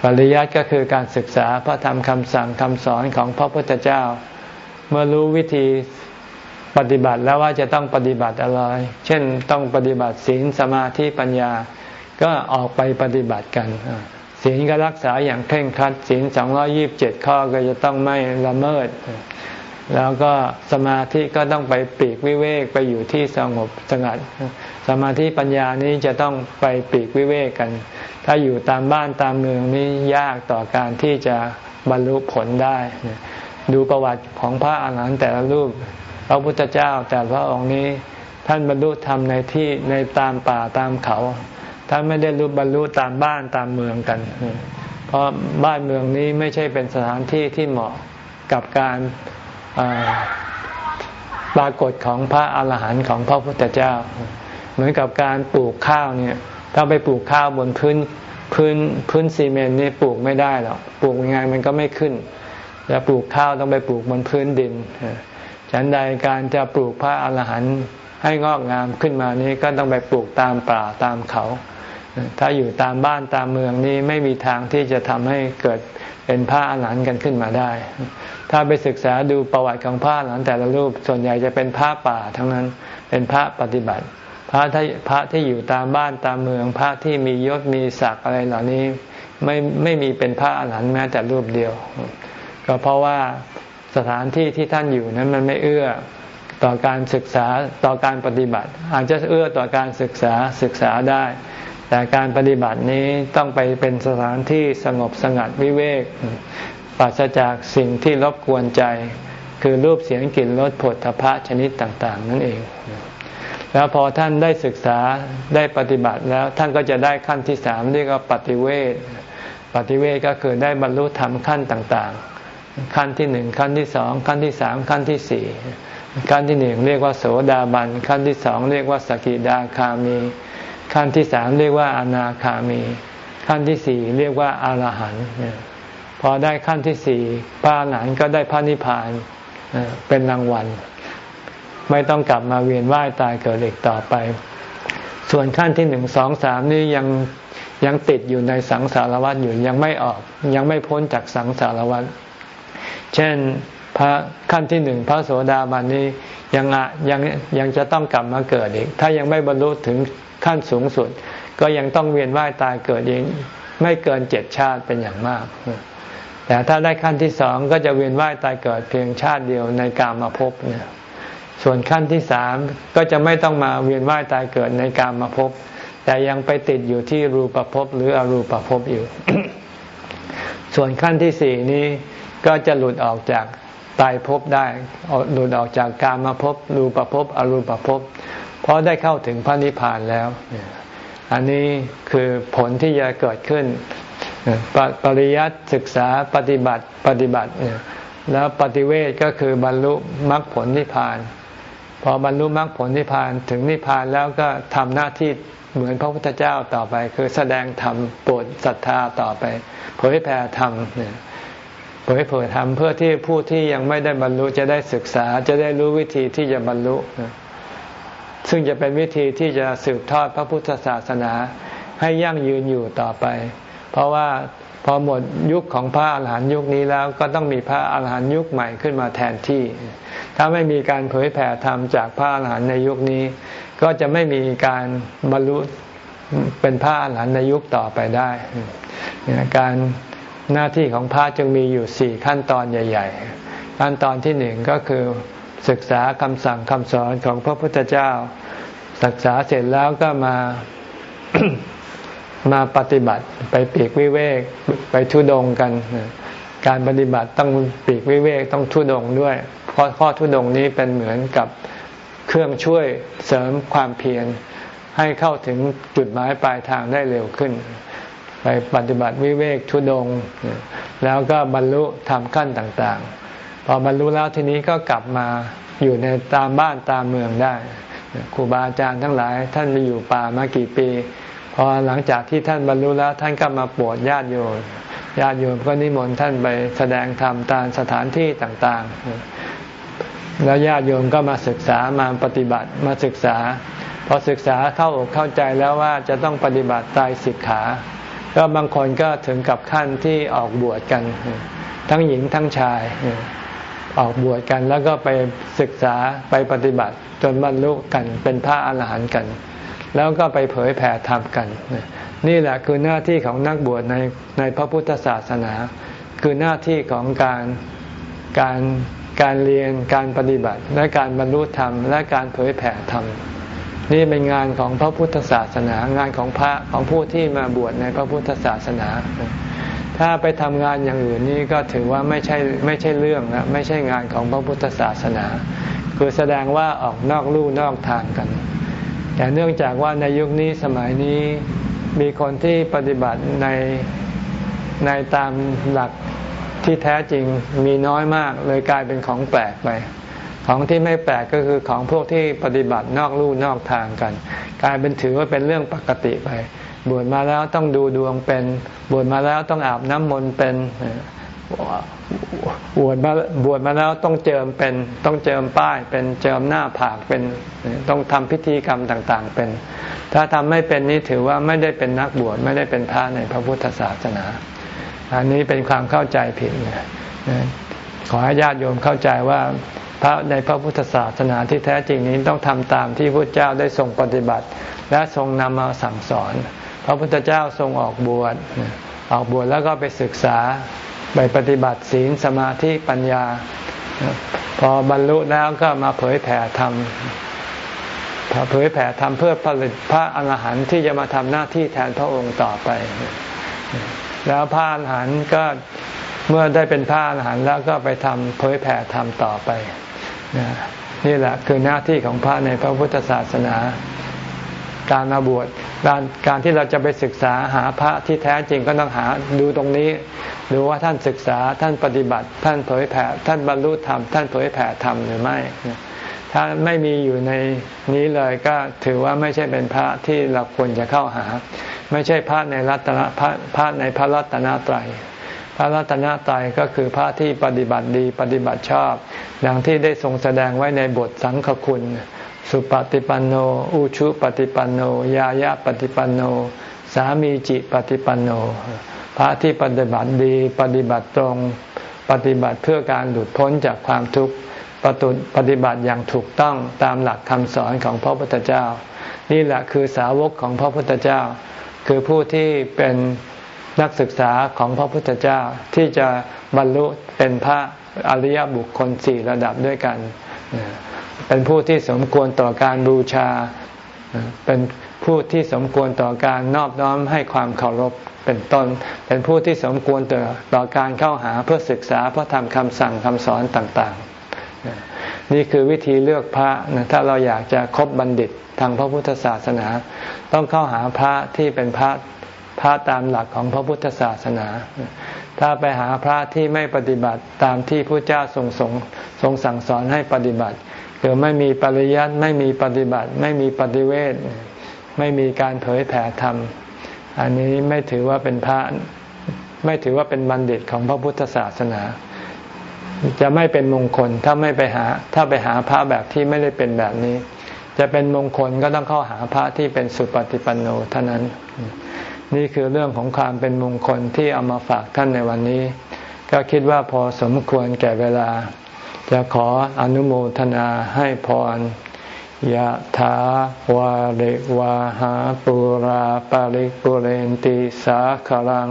ปริยัติก็คือการศึกษาพระธรรมคำสั่งคำสอนของพระพุทธเจ้า เมื่อรู้วิธี ปฏิบัติแล้วว่าจะต้องปฏิบัติอะไร เช่นต้องปฏิบัติศีลสมาธิปัญญา ก็ออกไปปฏิบัติกัน ศีลก็รักษาอย่างเคร่งครัด ศีลสองยี่บเจ็ดข้อก็จะต้องไม่ละเมิด แล้วก็สมาธิก็ต้องไปปีกวิเวกไปอยู่ที่สงบสงัด สมาธิปัญญานี้จะต้องไปปีกวิเวกกัน ถ้าอยู่ตามบ้านตามเมืองนี้ยากต่อการที่จะบรรลุผลได้ ดูประวัติของพระอาหารหันต์แต่ละรูป พระพุทธเจ้า แต่พระองค์นี้ท่านบรรลุธรรมในที่ในตามป่าตามเขา ท่านไม่ได้รู้บรรลุตามบ้านตามเมืองกัน เพราะบ้านเมืองนี้ไม่ใช่เป็นสถานที่ที่เหมาะกับการปรากฏของพระอาหารหันต์ของพระพุทธเจ้า เหมือนกับการปลูกข้าวเนี่ยถ้าไปปลูกข้าวบนพื้นพื้นพื้นซีเมนต์นี่ปลูกไม่ได้หรอกปลูกยังไงมันก็ไม่ขึ้นจะปลูกข้าวต้องไปปลูกบนพื้นดิน ฉันใดการจะปลูกพระอาหารหันต์ให้งอกงามขึ้นมานี้ก็ต้องไปปลูกตามป่าตามเขา ถ้าอยู่ตามบ้านตามเมืองนี้ไม่มีทางที่จะทำให้เกิดเป็นพระอาหารหันต์กันขึ้นมาได้ ถ้าไปศึกษาดูประวัติของพระหลังแต่ละรูปส่วนใหญ่จะเป็นพระป่าทั้งนั้น เป็นพระปฏิบัติ พระที่พระที่อยู่ตามบ้านตามเมือง พระที่มียศมีศักดิ์อะไรเหล่านี้ไม่ไม่มีเป็นพระอรหันต์แม้แต่รูปเดียว ก็เพราะว่า สถานที่ที่ท่านอยู่นั้นมันไม่เอื้อต่อการศึกษาต่อการปฏิบัติ อาจจะเอื้อต่อการศึกษาศึกษาได้ แต่การปฏิบัตินี้ต้องไปเป็นสถานที่สงบสงัดวิเวกปราศจากสิ่งที่รบกวนใจ คือรูปเสียงกลิ่นรสผลทพะชนิดต่าง ๆ นั่นเอง แล้วพอท่านได้ศึกษาได้ปฏิบัติแล้วท่านก็จะได้ขั้นที่สามเรียกว่าปฏิเวทปฏิเวทก็คือได้บรรลุธรรมขั้นต่างๆ ขั้นที่หนึ่งขั้นที่สองขั้นที่สามขั้นที่สี่ขั้นที่หนึ่งเรียกว่าโสดาบันขั้นที่สองเรียกว่าสกิดาคามี ขั้นที่สามเรียกว่าอนาคามี ขั้นที่สี่เรียกว่าอารหันต์พอได้ขั้นที่สี่พระอรหันต์ก็ได้พระนิพพานเป็นรางวัล ไม่ต้องกลับมาเวียนว่ายตายเกิดอีกต่อไป ส่วนขั้นที่หนึ่งสองสามนี่ยังยังติดอยู่ในสังสารวัฏอยู่ยังไม่ออกยังไม่พ้นจากสังสารวัฏ เช่นพระขั้นที่หนึ่งพระโสดาบันนี้ยังยังยังจะต้องกลับมาเกิดอีก ถ้ายังไม่บรรลุถึงขั้นสูงสุด ก็ยังต้องเวียนว่ายตายเกิดเองไม่เกินเจ็ดชาติเป็นอย่างมาก แต่ถ้าได้ขั้นที่สองก็จะเวียนว่ายตายเกิดเพียงชาติเดียวในกามาภพเนี่ยส่วนขั้นที่สามก็จะไม่ต้องมาเวียนว่ายตายเกิดในกามาภพแต่ยังไปติดอยู่ที่รูปภพหรืออรูปภพอยู่ ส่วนขั้นที่สี่นี้ ก็จะหลุดออกจากตายภพได้หลุดออกจากกามาภพรูปภพอรูปภพเพราะได้เข้าถึงพระนิพพานแล้ว อันนี้คือผลที่จะเกิดขึ้นปริยัติศึกษาปฏิบัติปฏิบัติแล้วปฏิเวทก็คือบรรลุมรรคผลนิพพาน พอบรรลุมรรคผลนิพพานถึงนิพพานแล้วก็ทำหน้าที่เหมือนพระพุทธเจ้าต่อไป คือแสดงธรรมโปรดศรัทธาต่อไป เผยแผ่ธรรมเนี่ย ผยเผยธรรมเพื่อที่ผู้ที่ยังไม่ได้บรรลุจะได้ศึกษาจะได้รู้วิธีที่จะบรรลุ ซึ่งจะเป็นวิธีที่จะสืบทอดพระพุทธศาสนา ให้ยั่งยืนอยู่ต่อไป เพราะว่าพอหมดยุคของพระอาหารหันต์ยุคนี้แล้วก็ต้องมีพระอาหารหันต์ยุคใหม่ขึ้นมาแทนที่ ถ้าไม่มีการเผยแผ่ธรรมจากพระอาหารหันต์ในยุคนี้ ก็จะไม่มีการบรรลุเป็นพระอาหารหันต์ในยุคต่อไปได้ การ หน้าที่ของพระจึงมีอยู่สี่ขั้นตอนใหญ่ ๆ ขั้นตอนที่หนึ่งก็คือศึกษาคำสั่งคำสอนของพระพุทธเจ้า ศึกษาเสร็จแล้วก็มามาปฏิบัติไปปีกวิเวกไปทุดงกัน การปฏิบัติต้องปีกวิเวกต้องทุดงด้วย เพราะข้อทุดงนี้เป็นเหมือนกับเครื่องช่วยเสริมความเพียรให้เข้าถึงจุดหมายปลายทางได้เร็วขึ้น ไปปฏิบัติวิเวกทุดง แล้วก็บรรลุทำขั้นต่างๆ พอบรรลุแล้วทีนี้ก็กลับมาอยู่ในตามบ้านตามเมืองได้ครูบาอาจารย์ทั้งหลาย ท่านไปอยู่ป่ามากี่ปีพอหลังจากที่ท่านบรรลุแล้วท่านก็มาปวดญาติโยมญาติโยมก็นิมนต์ท่านไปแสดงธรรมตามสถานที่ต่างๆ แล้วญาติโยมก็มาศึกษามาปฏิบัติมาศึกษา พอศึกษาเข้าอกเข้าใจแล้วว่าจะต้องปฏิบัติตายสิกขา ก็บางคนก็ถึงกับขั้นที่ออกบวชกัน ทั้งหญิงทั้งชาย ออกบวชกันแล้วก็ไปศึกษาไปปฏิบัติจนบรรลุกันเป็นพระอรหันต์กัน แล้วก็ไปเผยแผ่ธรรมกัน นี่แหละคือหน้าที่ของนักบวชในในพระพุทธศาสนา คือหน้าที่ของการการการเรียนการปฏิบัติ และการบรรลุธรรม และการเผยแผ่ธรรม นี่เป็นงานของพระพุทธศาสนางานของพระของผู้ที่มาบวชในพระพุทธศาสนา ถ้าไปทำงานอย่างอื่นนี่ก็ถือว่าไม่ใช่ไม่ใช่เรื่องนะไม่ใช่งานของพระพุทธศาสนา คือแสดงว่าออกนอกลู่นอกทางกัน แต่เนื่องจากว่าในยุคนี้สมัยนี้มีคนที่ปฏิบัติในในตามหลักที่แท้จริงมีน้อยมากเลยกลายเป็นของแปลกไป ของที่ไม่แปลกก็คือของพวกที่ปฏิบัตินอกลู่นอกทางกัน กลายเป็นถือว่าเป็นเรื่องปกติไปบวชมาแล้วต้องดูดวงเป็นบวชมาแล้วต้องอาบน้ำมนต์เป็นบวชมาบวชมาแล้วต้องเจิมเป็นต้องเจิมป้ายเป็นเจิมหน้าผากเป็นต้องทำพิธีกรรมต่าง ๆ เป็น ถ้าทำไม่เป็นนี้ถือว่าไม่ได้เป็นนักบวชไม่ได้เป็นพระในพระพุทธศาสนา อันนี้เป็นความเข้าใจผิดขอให้ญาติโยมเข้าใจว่า พระในพระพุทธศาสนาที่แท้จริงนี้ต้องทำตามที่พระเจ้าได้ทรงปฏิบัติ และทรงนำมาสั่งสอน พระพุทธเจ้าทรงออกบวชออกบวชแล้วก็ไปศึกษาไปปฏิบัติศีลสมาธิปัญญา พอบรรลุแล้วก็มาเผยแผ่ธรรมเผยแผ่ธรรมเพื่อผลิตพระอรหันต์ที่จะมาทำหน้าที่แทนพระองค์ต่อไป แล้วพระอรหันต์ก็เมื่อได้เป็นพระอรหันต์แล้วก็ไปทำเผยแผ่ธรรมต่อไป นี่แหละคือหน้าที่ของพระในพระพุทธศาสนา การมาบวชการการที่เราจะไปศึกษาหาพระที่แท้จริงก็ต้องหาดูตรงนี้ดูว่าท่านศึกษาท่านปฏิบัติ ท่านเผยแผ่ท่านบรรลุธรรมท่านเผยแผ่ธรรมหรือไม่ ถ้าไม่มีอยู่ในนี้เลยก็ถือว่าไม่ใช่เป็นพระที่เราควรจะเข้าหา ไม่ใช่พระในรัตนพระพระในพระรัตนตรัย ระรัตนตรัยก็คือพระที่ปฏิบัติดีปฏิบัติชอบ ดังที่ได้ทรงแสดงไว้ในบทสังฆคุณ สุปฏิปันโน อุชุปฏิปันโน ยายะปฏิปันโน สามีจิปฏิปันโน พระที่ปฏิบัติดีปฏิบัติตรง ปฏิบัติเพื่อการหลุดพ้นจากความทุกข์ปฏิบัติอย่างถูกต้องตามหลักคำสอนของพระพุทธเจ้า นี่แหละคือสาวกของพระพุทธเจ้า คือผู้ที่เป็น นักศึกษาของพระพุทธเจ้าที่จะบรรลุเป็นพระอริยบุคคลสี่ระดับด้วยกัน เป็นผู้ที่สมควรต่อการบูชา เป็นผู้ที่สมควรต่อการนอบน้อมให้ความเคารพเป็นต้น เป็นผู้ที่สมควรต่อต่อการเข้าหาเพื่อศึกษาเพื่อทำคำสั่งคำสอนต่างๆ นี่คือวิธีเลือกพระถ้าเราอยากจะคบบัณฑิตทางพระพุทธศาสนา ต้องเข้าหาพระที่เป็นพระ พระตามหลักของพระพุทธศาสนา ถ้าไปหาพระที่ไม่ปฏิบัติตามที่พระเจ้าทรงทรงทรงสั่งสอนให้ปฏิบัติคือไม่มีปริยัติไม่มีปฏิบัติ ไม่มีปฏิเวทไม่มีการเผยแผ่ธรรม อันนี้ไม่ถือว่าเป็นพระไม่ถือว่าเป็นบัณฑิตของพระพุทธศาสนา จะไม่เป็นมงคลถ้าไม่ไปหา ถ้าไปหาพระแบบที่ไม่ได้เป็นแบบนี้ จะเป็นมงคลก็ต้องเข้าหาพระที่เป็นสุปฏิปันโนเท่านั้น นี่คือเรื่องของความเป็นมงคลที่เอามาฝากท่านในวันนี้ ก็คิดว่าพอสมควรแก่เวลา จะขออนุโมทนาให้พรยะถาวาริวาหาปุราปาริปุเรนติสาคลัง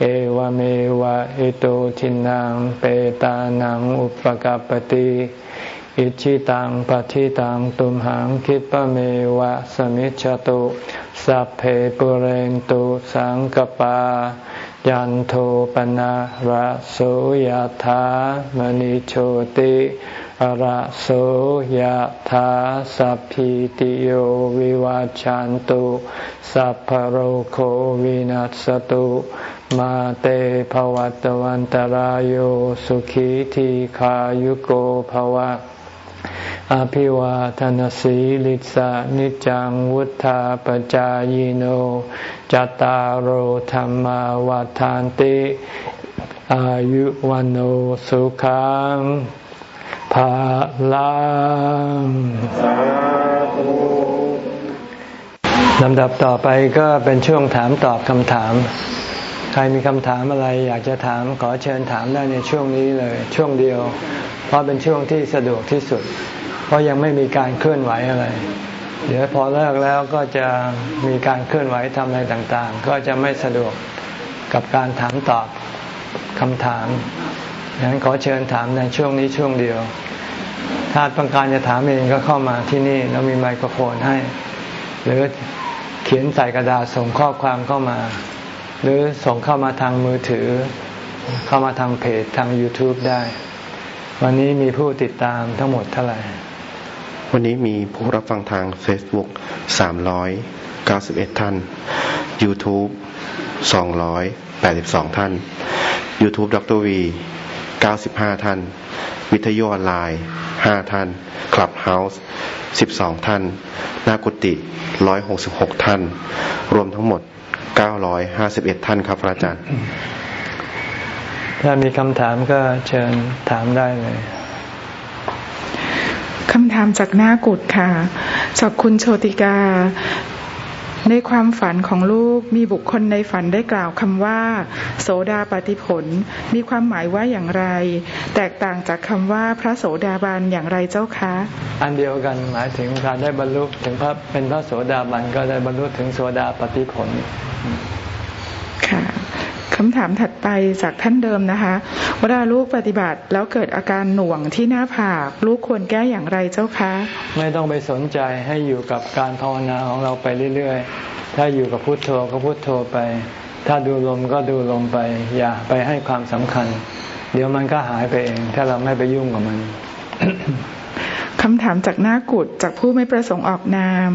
เอวเมวะอิโตทินังเปตานังอุปกาปติ อิชิตังปฏิตังตุมหังคิปเมวะสมิจฉตุสัพเพปุเรนตุสังกปา ยันโทปนะระโสยธามณิโชติระโสยธาสัพพิติโยวิวาจันตุสัพพโรโควินัสตุมาเตภวัตวันตารโยสุขีทีขายุโกภวะ อภิวาทนสีลิสานิจังวุธาปจายโนจตารโหธรรมวาทานติ อายุวันโอสุขังภาลังลำดับต่อไปก็เป็นช่วงถามตอบคำถาม ใครมีคำถามอะไรอยากจะถามขอเชิญถามได้ในช่วงนี้เลย ช่วงเดียว เพราะเป็นช่วงที่สะดวกที่สุด เพราะยังไม่มีการเคลื่อนไหวอะไร เดี๋ยวพอเลิกแล้วก็จะมีการเคลื่อนไหวทำอะไรต่างๆ ก็จะไม่สะดวกกับการถามตอบคำถามดังนั้นขอเชิญถามในช่วงนี้ช่วงเดียว ถ้าต้องการจะถามเองก็เข้ามาที่นี่แล้วมีไมโครโฟนให้ หรือเขียนใส่กระดาษส่งข้อความเข้ามา หรือส่งเข้ามาทางมือถือ เข้ามาทางเพจทาง YouTube ได้ วันนี้มีผู้ติดตามทั้งหมดเท่าไหร่ วันนี้มีผู้รับฟังทาง Facebook 391 ท่าน YouTube 282 ท่าน YouTube ดร V 95 ท่าน วิทยุออนไลน์ 5 ท่าน Clubhouse 12 ท่านนากุติ166 ท่าน รวมทั้งหมด 951ท่านครับพระอาจารย์ ถ้ามีคำถามก็เชิญถามได้เลยคำถามจากหน้ากุดค่ะ จากคุณโชติกา ในความฝันของลูกมีบุคคลในฝันได้กล่าวคำว่า โสดาปฏิผล มีความหมายว่าอย่างไร แตกต่างจากคำว่าพระโสดาบันอย่างไรเจ้าคะ อันเดียวกันหมายถึงการได้บรรลุถึงพระเป็นพระโสดาบันก็ได้บรรลุถึงโสดาปฏิผลค่ะ คำถามถัดไปจากท่านเดิมนะคะ เวลาลูกปฏิบัติแล้วเกิดอาการหน่วงที่หน้าผาก ลูกควรแก้อย่างไรเจ้าคะ ไม่ต้องไปสนใจให้อยู่กับการภาวนาของเราไปเรื่อยๆ ถ้าอยู่กับพุทโธก็พุทโธไป ถ้าดูลมก็ดูลมไป อย่าไปให้ความสำคัญ เดี๋ยวมันก็หายไปเอง ถ้าเราไม่ไปยุ่งกับมันคำถามจากหน้ากุดจากผู้ไม่ประสงค์ออกนาม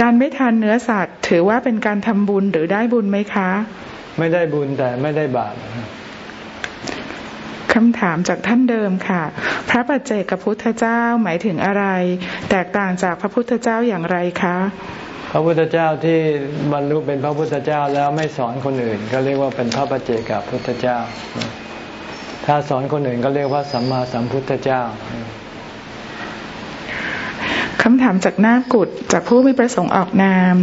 การไม่ทานเนื้อสัตว์ ถือว่าเป็นการทำบุญหรือได้บุญไหมคะ ไม่ได้บุญแต่ไม่ได้บาปคำถามจากท่านเดิมค่ะ พระปัจเจกพุทธเจ้าหมายถึงอะไร แตกต่างจากพระพุทธเจ้าอย่างไรคะ พระพุทธเจ้าที่บรรลุเป็นพระพุทธเจ้าแล้วไม่สอนคนอื่น ก็เรียกว่าเป็นพระปัจเจกพุทธเจ้า ถ้าสอนคนอื่นก็เรียกว่าสัมมาสัมพุทธเจ้าคำถามจากหน้ากุดจากผู้ไม่ประสงค์ออกนาม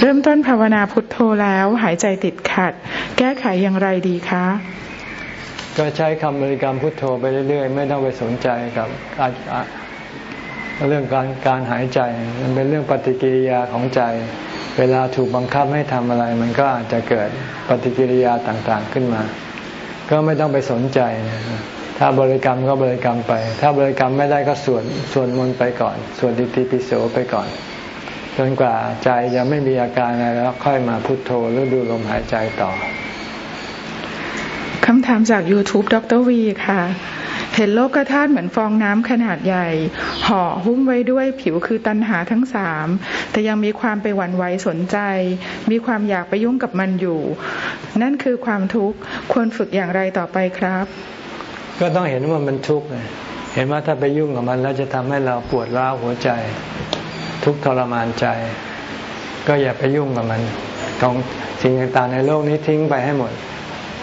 เริ่มต้นภาวนาพุทโธแล้วหายใจติดขัด แก้ไขอย่างไรดีคะ ก็ใช้คำบริกรรมพุทโธไปเรื่อย ๆ ไม่ต้องไปสนใจกับเรื่องการการหายใจ มันเป็นเรื่องปฏิกิริยาของใจ เวลาถูกบังคับให้ทำอะไร มันก็อาจจะเกิดปฏิกิริยาต่างๆขึ้นมา ก็ไม่ต้องไปสนใจถ้าบริกรรมก็บริกรรมไป ถ้าบริกรรมไม่ได้ก็สวดสวดมนต์ไปก่อน สวดดิติปิโสไปก่อน จนกว่าใจจะไม่มีอาการอะไรแล้วค่อยมาพุทโธหรือดูลมหายใจต่อคำถามจาก YouTube ดรวีค่ะเห็นโลกธาตุเหมือนฟองน้ำขนาดใหญ่ ห่อหุ้มไว้ด้วยผิวคือตันหาทั้งสาม แต่ยังมีความไปหวั่นไหวสนใจ มีความอยากไปยุ่งกับมันอยู่ นั่นคือความทุกข์ควรฝึกอย่างไรต่อไปครับ ก็ต้องเห็นว่ามันทุกข์ไงเห็นว่าถ้าไปยุ่งกับมันแล้วจะทำให้เราปวดร้าวหัวใจ ทุกทรมานใจ ก็อย่าไปยุ่งกับมันของสิ่งต่างๆในโลกนี้ทิ้งไปให้หมด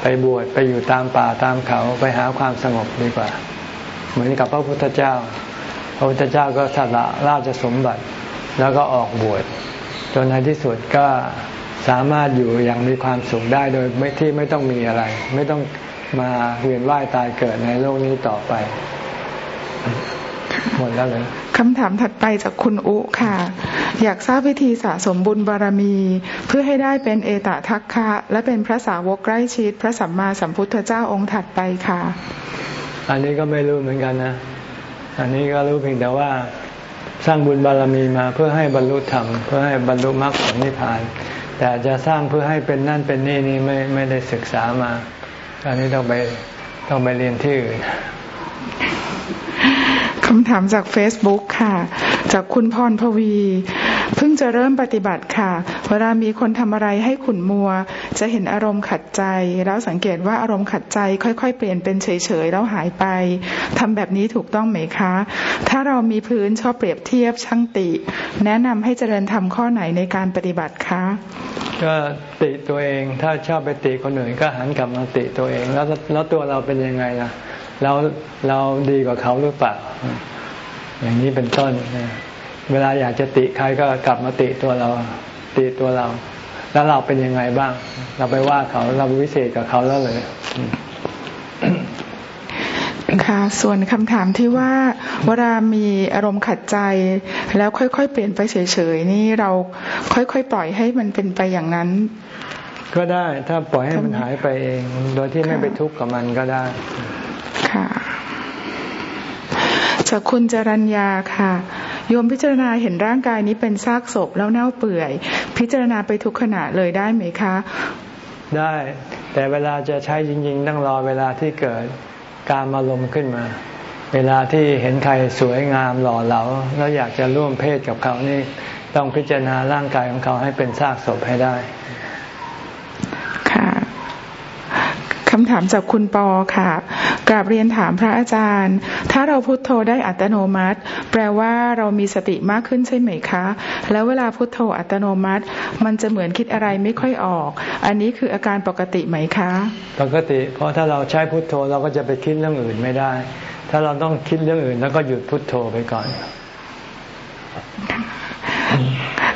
ไปบวชไปอยู่ตามป่าตามเขาไปหาความสงบดีกว่า เหมือนกับพระพุทธเจ้า พระพุทธเจ้าก็สละราชสมบัติแล้วก็ออกบวชจนในที่สุดก็สามารถอยู่อย่างมีความสุขได้โดยไม่ที่ไม่ต้องมีอะไร ไม่ต้องมาเวียนว่ายตายเกิดในโลกนี้ต่อไป หมดแล้วเลยคำถามถัดไปจากคุณอุค่ะ อยากทราบวิธีสะสมบุญบารมี เพื่อให้ได้เป็นเอตทัคคะ และเป็นพระสาวกใกล้ชิด พระสัมมาสัมพุทธเจ้าองค์ถัดไปค่ะ อันนี้ก็ไม่รู้เหมือนกันนะ อันนี้ก็รู้เพียงแต่ว่าสร้างบุญบารมีมาเพื่อให้บรรลุธรรมเพื่อให้บรรลุมรรคผลนิพพาน แต่จะสร้างเพื่อให้เป็นนั่นเป็นนี่นี่ไม่ไม่ได้ศึกษามาอันนี้ต้องไปต้องไปเรียนที่อื่น คำถามจากเฟซบุ๊กค่ะ จากคุณพรพวี เพิ่งจะเริ่มปฏิบัติค่ะ เวลามีคนทำอะไรให้ขุนมัว จะเห็นอารมณ์ขัดใจ แล้วสังเกตว่าอารมณ์ขัดใจ ค่อย ๆ เปลี่ยนเป็นเฉย ๆ แล้วหายไปทำแบบนี้ถูกต้องไหมคะ ถ้าเรามีพื้นชอบเปรียบเทียบช่างติ แนะนำให้เจริญทำข้อไหนในการปฏิบัติคะก็ติตัวเองถ้าชอบไปติคนอื่นก็หันกลับมาติตัวเอง แล้วแล้วตัวเราเป็นยังไงล่ะ เราเราดีกว่าเขาหรือเปล่า อย่างนี้เป็นต้น เวลาอยากจะติใครก็กลับมาติตัวเรา ติตัวเรา แล้วเราเป็นยังไงบ้าง เราไปว่าเขาเราวิเศษกับเขาแล้วเลยค่ะส่วนคำถามที่ว่าเวลามีอารมณ์ขัดใจ แล้วค่อยๆเปลี่ยนไปเฉยๆนี่เราค่อยๆปล่อยให้มันเป็นไปอย่างนั้น ก็ได้ถ้าปล่อยให้มันหายไปเอง โดยที่ไม่ไปทุกข์กับมันก็ได้ ค่ะ จากคุณจรัญญาค่ะโยมพิจารณาเห็นร่างกายนี้เป็นซากศพแล้วเน่าเปื่อย พิจารณาไปทุกขณะเลยได้ไหมคะ ได้ แต่เวลาจะใช้จริงๆต้องรอเวลาที่เกิดการอารมณ์ขึ้นมา เวลาที่เห็นใครสวยงามหล่อเหลาแล้วอยากจะร่วมเพศกับเขานี่ต้องพิจารณาร่างกายของเขาให้เป็นซากศพให้ได้ คำถามจากคุณปอค่ะกราบเรียนถามพระอาจารย์ ถ้าเราพุโทโธได้อัตโนมัติ แปลว่าเรามีสติมากขึ้นใช่ไหมคะ แล้วเวลาพุโทโธอัตโนมัติ มันจะเหมือนคิดอะไรไม่ค่อยออก อันนี้คืออาการปกติไหมคะ ปกติ เพราะถ้าเราใช้พุโทโธเราก็จะไปคิดเรื่องอื่นไม่ได้ ถ้าเราต้องคิดเรื่องอื่น แล้วก็หยุดพุโทโธไปก่อน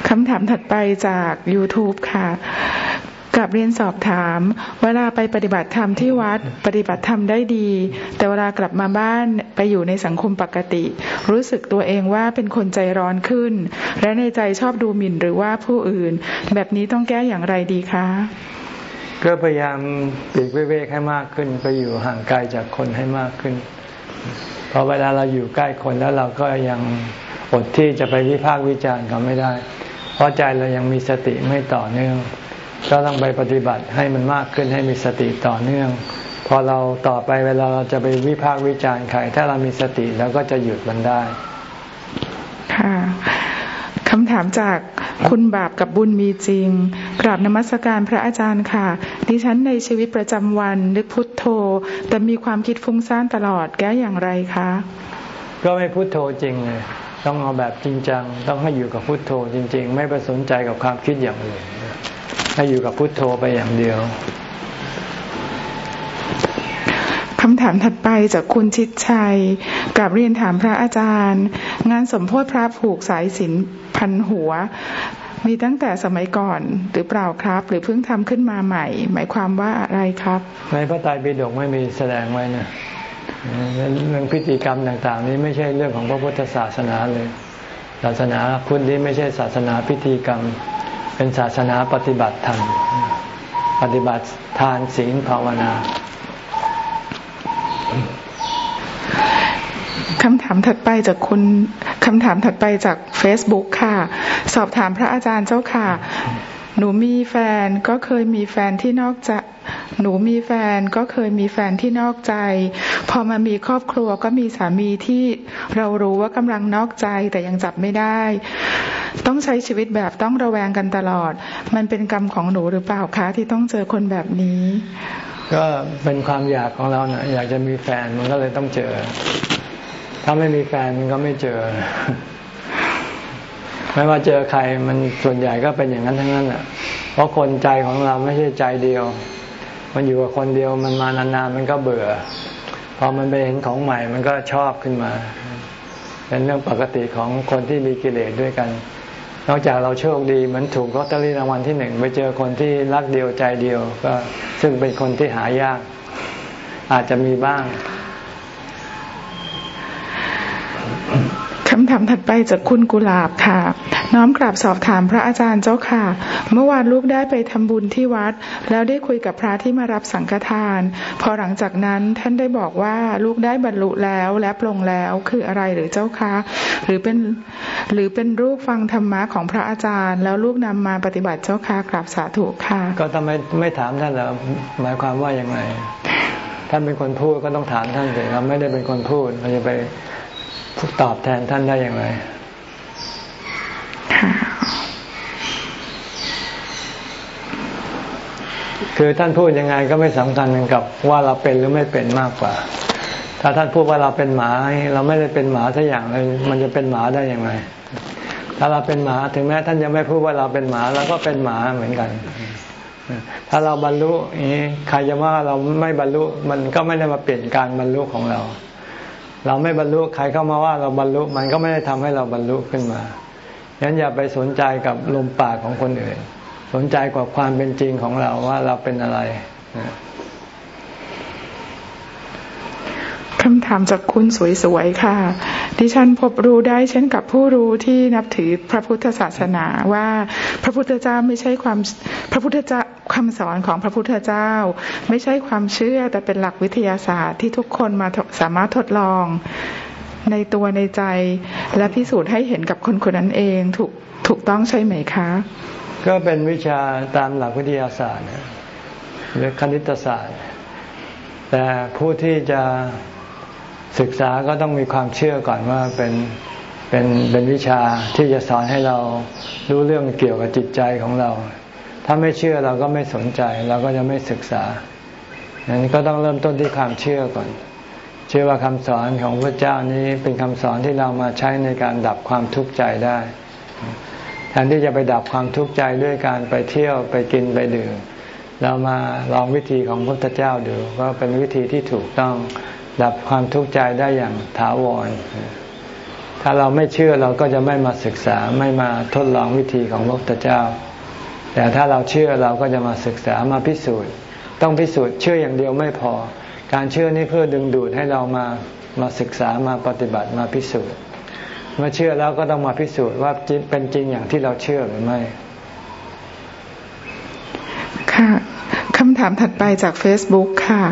คำถามถัดไปจาก YouTube ค่ะ กับเรียนสอบถาม เวลาไปปฏิบัติธรรมที่วัดปฏิบัติธรรมได้ดี แต่เวลากลับมาบ้านไปอยู่ในสังคมปกติ รู้สึกตัวเองว่าเป็นคนใจร้อนขึ้น และในใจชอบดูหมิ่นหรือว่าผู้อื่น แบบนี้ต้องแก้อย่างไรดีคะ ก็พยายามปีกเวกให้มากขึ้นไปอยู่ห่างไกลจากคนให้มากขึ้นพอเวลาเราอยู่ใกล้คนแล้วเราก็ยังอดที่จะไปวิพากษ์วิจารณ์เขาไม่ได้ เพราะใจเรายังมีสติไม่ต่อเนื่อง ก็ต้องไปปฏิบัติให้มันมากขึ้นให้มีสติต่อเนื่อง พอเราต่อไปเวลาเราจะไปวิพากษ์วิจารณ์ใครถ้าเรามีสติเราก็จะหยุดมันได้ ค่ะคำถามจากคุณบาปกับบุญมีจริง กราบนมัสการพระอาจารย์ค่ะ ดิฉันในชีวิตประจำวันนึกพุทโธ แต่มีความคิดฟุ้งซ่านตลอดแก้อย่างไรคะ ก็ไม่พุทโธจริงเลยต้องเอาแบบจริงจัง ต้องให้อยู่กับพุทโธจริง ๆ ไม่ไปสนใจกับความคิดอย่างอื่น ให้อยู่กับพุทโธไปอย่างเดียวคำถามถัดไปจากคุณชิดชัยกับเรียนถามพระอาจารย์ งานสมโพธิพระผูกสายสินพันหัว มีตั้งแต่สมัยก่อนหรือเปล่าครับ หรือเพิ่งทำขึ้นมาใหม่ หมายความว่าอะไรครับ ในพระไตรปิฎกไม่มีแสดงไว้นะเรื่องพิธีกรรมต่าง ๆ นี้ไม่ใช่เรื่องของพระพุทธศาสนาเลย ศาสนาพุทธนี้ไม่ใช่ศาสนาพิธีกรรม เป็นศาสนาปฏิบัติธรรม ปฏิบัติทานศีลภาวนาคำถามถัดไปจากคุณคำถามถัดไปจาก Facebook ค่ะ สอบถามพระอาจารย์เจ้าค่ะ หนูมีแฟนก็เคยมีแฟนที่นอกจะหนูมีแฟนก็เคยมีแฟนที่นอกใจ พอมามีครอบครัวก็มีสามีที่เรารู้ว่ากำลังนอกใจแต่ยังจับไม่ได้ ต้องใช้ชีวิตแบบต้องระแวงกันตลอด มันเป็นกรรมของหนูหรือเปล่าคะที่ต้องเจอคนแบบนี้ ก็เป็นความอยากของเราเนะอยากจะมีแฟนมันก็เลยต้องเจอ ถ้าไม่มีแฟนมันก็ไม่เจอ ไม่ว่าเจอใครมันส่วนใหญ่ก็เป็นอย่างนั้นทั้งนั้นแหละเพราะคนใจของเราไม่ใช่ใจเดียว มันอยู่กับคนเดียวมันมานานๆมันก็เบื่อ พอมันไปเห็นของใหม่มันก็ชอบขึ้นมา เป็นเรื่องปกติของคนที่มีกิเลสด้วยกัน นอกจากเราโชคดีเหมือนถูกลอตเตอรี่รางวัลที่หนึ่งไปเจอคนที่รักเดียวใจเดียว ก็ซึ่งเป็นคนที่หายาก อาจจะมีบ้าง คำถามถัดไปจากคุณกุหลาบค่ะ น้อมกราบสอบถามพระอาจารย์เจ้าค่ะ เมื่อวานลูกได้ไปทำบุญที่วัด แล้วได้คุยกับพระที่มารับสังฆทาน พอหลังจากนั้นท่านได้บอกว่าลูกได้บรรลุแล้วและปลงแล้วคืออะไรหรือเจ้าคะ หรือเป็นหรือเป็นรูปฟังธรรมะของพระอาจารย์ แล้วลูกนำมาปฏิบัติเจ้าค่ะกราบสาธุค่ะ ก็ทำไมไม่ถามท่านเหรอหมายความว่ายังไงท่านเป็นคนพูดก็ต้องถามท่านสิเราไม่ได้เป็นคนพูดเราจะไป ตอบแทนท่านได้อย่างไรคือท่านพูดยังไงก็ไม่สำคัญกับว่าเราเป็นหรือไม่เป็นมากกว่า ถ้าท่านพูดว่าเราเป็นหมาเราไม่ได้เป็นหมาสักอย่างเลยมันจะเป็นหมาได้อย่างไรถ้าเราเป็นหมาถึงแม้ท่านยังไม่พูดว่าเราเป็นหมาเราก็เป็นหมาเหมือนกัน ถ้าเราบรรลุนี้ใครจะว่าเราไม่บรรลุมันก็ไม่ได้มาเปลี่ยนการบรรลุของเรา เราไม่บรรลุใครเข้ามาว่าเราบรรลุมันก็ไม่ได้ทำให้เราบรรลุขึ้นมาฉะนั้นอย่าไปสนใจกับลมปากของคนอื่น สนใจกับความเป็นจริงของเราว่าเราเป็นอะไร คำถามจากคุณสวยๆค่ะ ดิฉันพบรู้ได้เช่นกับผู้รู้ที่นับถือพระพุทธศาสนาว่าพระพุทธเจ้าไม่ใช่ความพระพุทธเจ้าคำสอนของพระพุทธเจ้า ไม่ใช่ความเชื่อแต่เป็นหลักวิทยาศาสตร์ที่ทุกคนมาสามารถทดลองในตัวในใจ และพิสูจน์ให้เห็นกับคนคนนั้นเองถูกถูกต้องใช่ไหมคะ ก็เป็นวิชาตามหลักวิทยาศาสตร์หรือคณิตศาสตร์ แต่ผู้ที่จะ ศึกษาก็ต้องมีความเชื่อก่อนว่าเป็นเป็นเป็นวิชาที่จะสอนให้เรารู้เรื่องเกี่ยวกับจิตใจของเรา ถ้าไม่เชื่อเราก็ไม่สนใจ เราก็จะไม่ศึกษาอย่างนี้ก็ต้องเริ่มต้นที่ความเชื่อก่อน เชื่อว่าคำสอนของพระเจ้านี้เป็นคำสอนที่เรามาใช้ในการดับความทุกข์ใจได้แทนที่จะไปดับความทุกข์ใจด้วยการไปเที่ยวไปกินไปดื่มเรามาลองวิธีของพระพุทธเจ้าดูว่าเป็นวิธีที่ถูกต้อง ดับความทุกข์ใจได้อย่างถาวร ถ้าเราไม่เชื่อเราก็จะไม่มาศึกษาไม่มาทดลองวิธีของพระพุทธเจ้า แต่ถ้าเราเชื่อเราก็จะมาศึกษามาพิสูจน์ ต้องพิสูจน์เชื่ออย่างเดียวไม่พอ การเชื่อนี่เพื่อดึงดูดให้เรามามาศึกษามาปฏิบัติมาพิสูจน์ เมื่อเชื่อแล้วก็ต้องมาพิสูจน์ว่าเป็นจริงอย่างที่เราเชื่อหรือไม่ ค่ะคำถามถัดไปจาก Facebook ค่ะ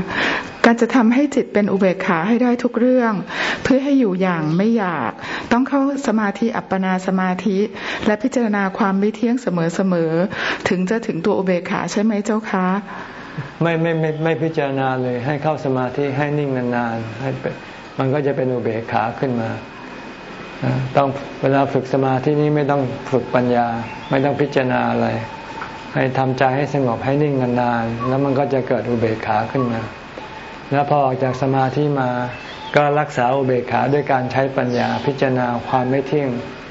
การจะทำให้จิตเป็นอุเบกขาให้ได้ทุกเรื่อง เพื่อให้อยู่อย่างไม่อยาก ต้องเข้าสมาธิอัปปนาสมาธิ และพิจารณาความไม่เที่ยงเสมอๆถึงจะถึงตัวอุเบกขาใช่ไหมเจ้าคะไม่ไม่ไม่ไม่พิจารณาเลย ให้เข้าสมาธิให้นิ่งนานๆให้มันก็จะเป็นอุเบกขาขึ้นมาต้องเวลาฝึกสมาธินี้ไม่ต้องฝึกปัญญา ไม่ต้องพิจารณาอะไร ให้ทำใจให้สงบให้นิ่งนานๆแล้วมันก็จะเกิดอุเบกขาขึ้นมา แล้วพอออกจากสมาธิมาก็รักษาอุเบกขาด้วยการใช้ปัญญาพิจารณาความไม่เที่ยง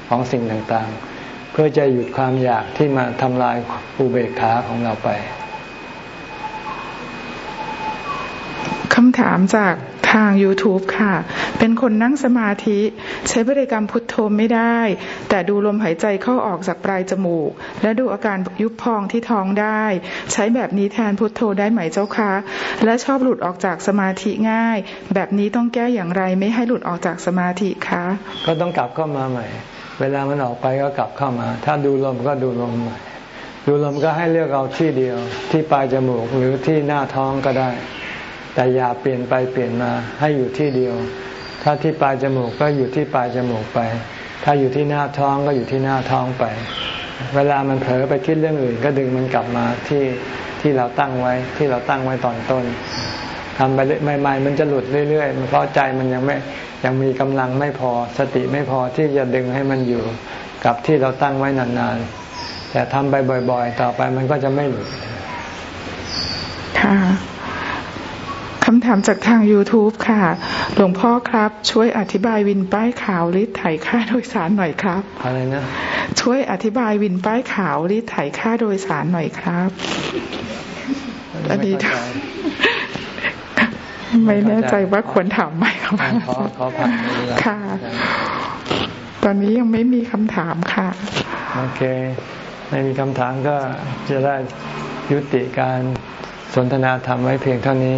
ของสิ่งต่างๆ เพื่อจะหยุดความอยากที่มาทำลายอุเบกขาของเราไปคำถามจาก ทาง YouTube ค่ะ เป็นคนนั่งสมาธิ ใช้บริกรรมพุทโธไม่ได้ แต่ดูลมหายใจเข้าออกจากปลายจมูก และดูอาการยุบพองที่ท้องได้ ใช้แบบนี้แทนพุทโธได้ไหมเจ้าคะ และชอบหลุดออกจากสมาธิง่าย แบบนี้ต้องแก้อย่างไรไม่ให้หลุดออกจากสมาธิคะ ก็ต้องกลับเข้ามาใหม่ เวลามันออกไปก็กลับเข้ามา ถ้าดูลมก็ดูลมใหม่ดูลมก็ให้เลือกเอาที่เดียว ที่ปลายจมูกหรือที่หน้าท้องก็ได้ แต่อย่าเปลี่ยนไปเปลี่ยนมาให้อยู่ที่เดียว ถ้าที่ปลายจมูกก็อยู่ที่ปลายจมูกไป ถ้าอยู่ที่หน้าท้องก็อยู่ที่หน้าท้องไป เวลามันเผลอไปคิดเรื่องอื่น ก็ดึงมันกลับมาที่ที่เราตั้งไว้ที่เราตั้งไว้ตอนต้นทำไปใหม่ๆมันจะหลุดเรื่อยๆเพราะใจมันยังไม่ยังมีกำลังไม่พอสติไม่พอที่จะดึงให้มันอยู่กับที่เราตั้งไว้นานๆแต่ทำไปบ่อย ๆ ต่อไปมันก็จะไม่หลุดค่ะคำถามจากทาง YouTube ค่ะ หลวงพ่อครับ ช่วยอธิบายวินป้ายขาวรีดไถค่าโดยสารหน่อยครับ อะไรนะ ช่วยอธิบายวินป้ายขาวรีดไถค่าโดยสารหน่อยครับอันนี้ไม่เข้าใจไม่แน่ใจว่าควรถามไหมครับขอขอผ่านไปเลยค่ะ ตอนนี้ยังไม่มีคำถามค่ะ โอเค ไม่มีคำถามก็จะได้ยุติการสนทนาธรรมไว้เพียงเท่านี้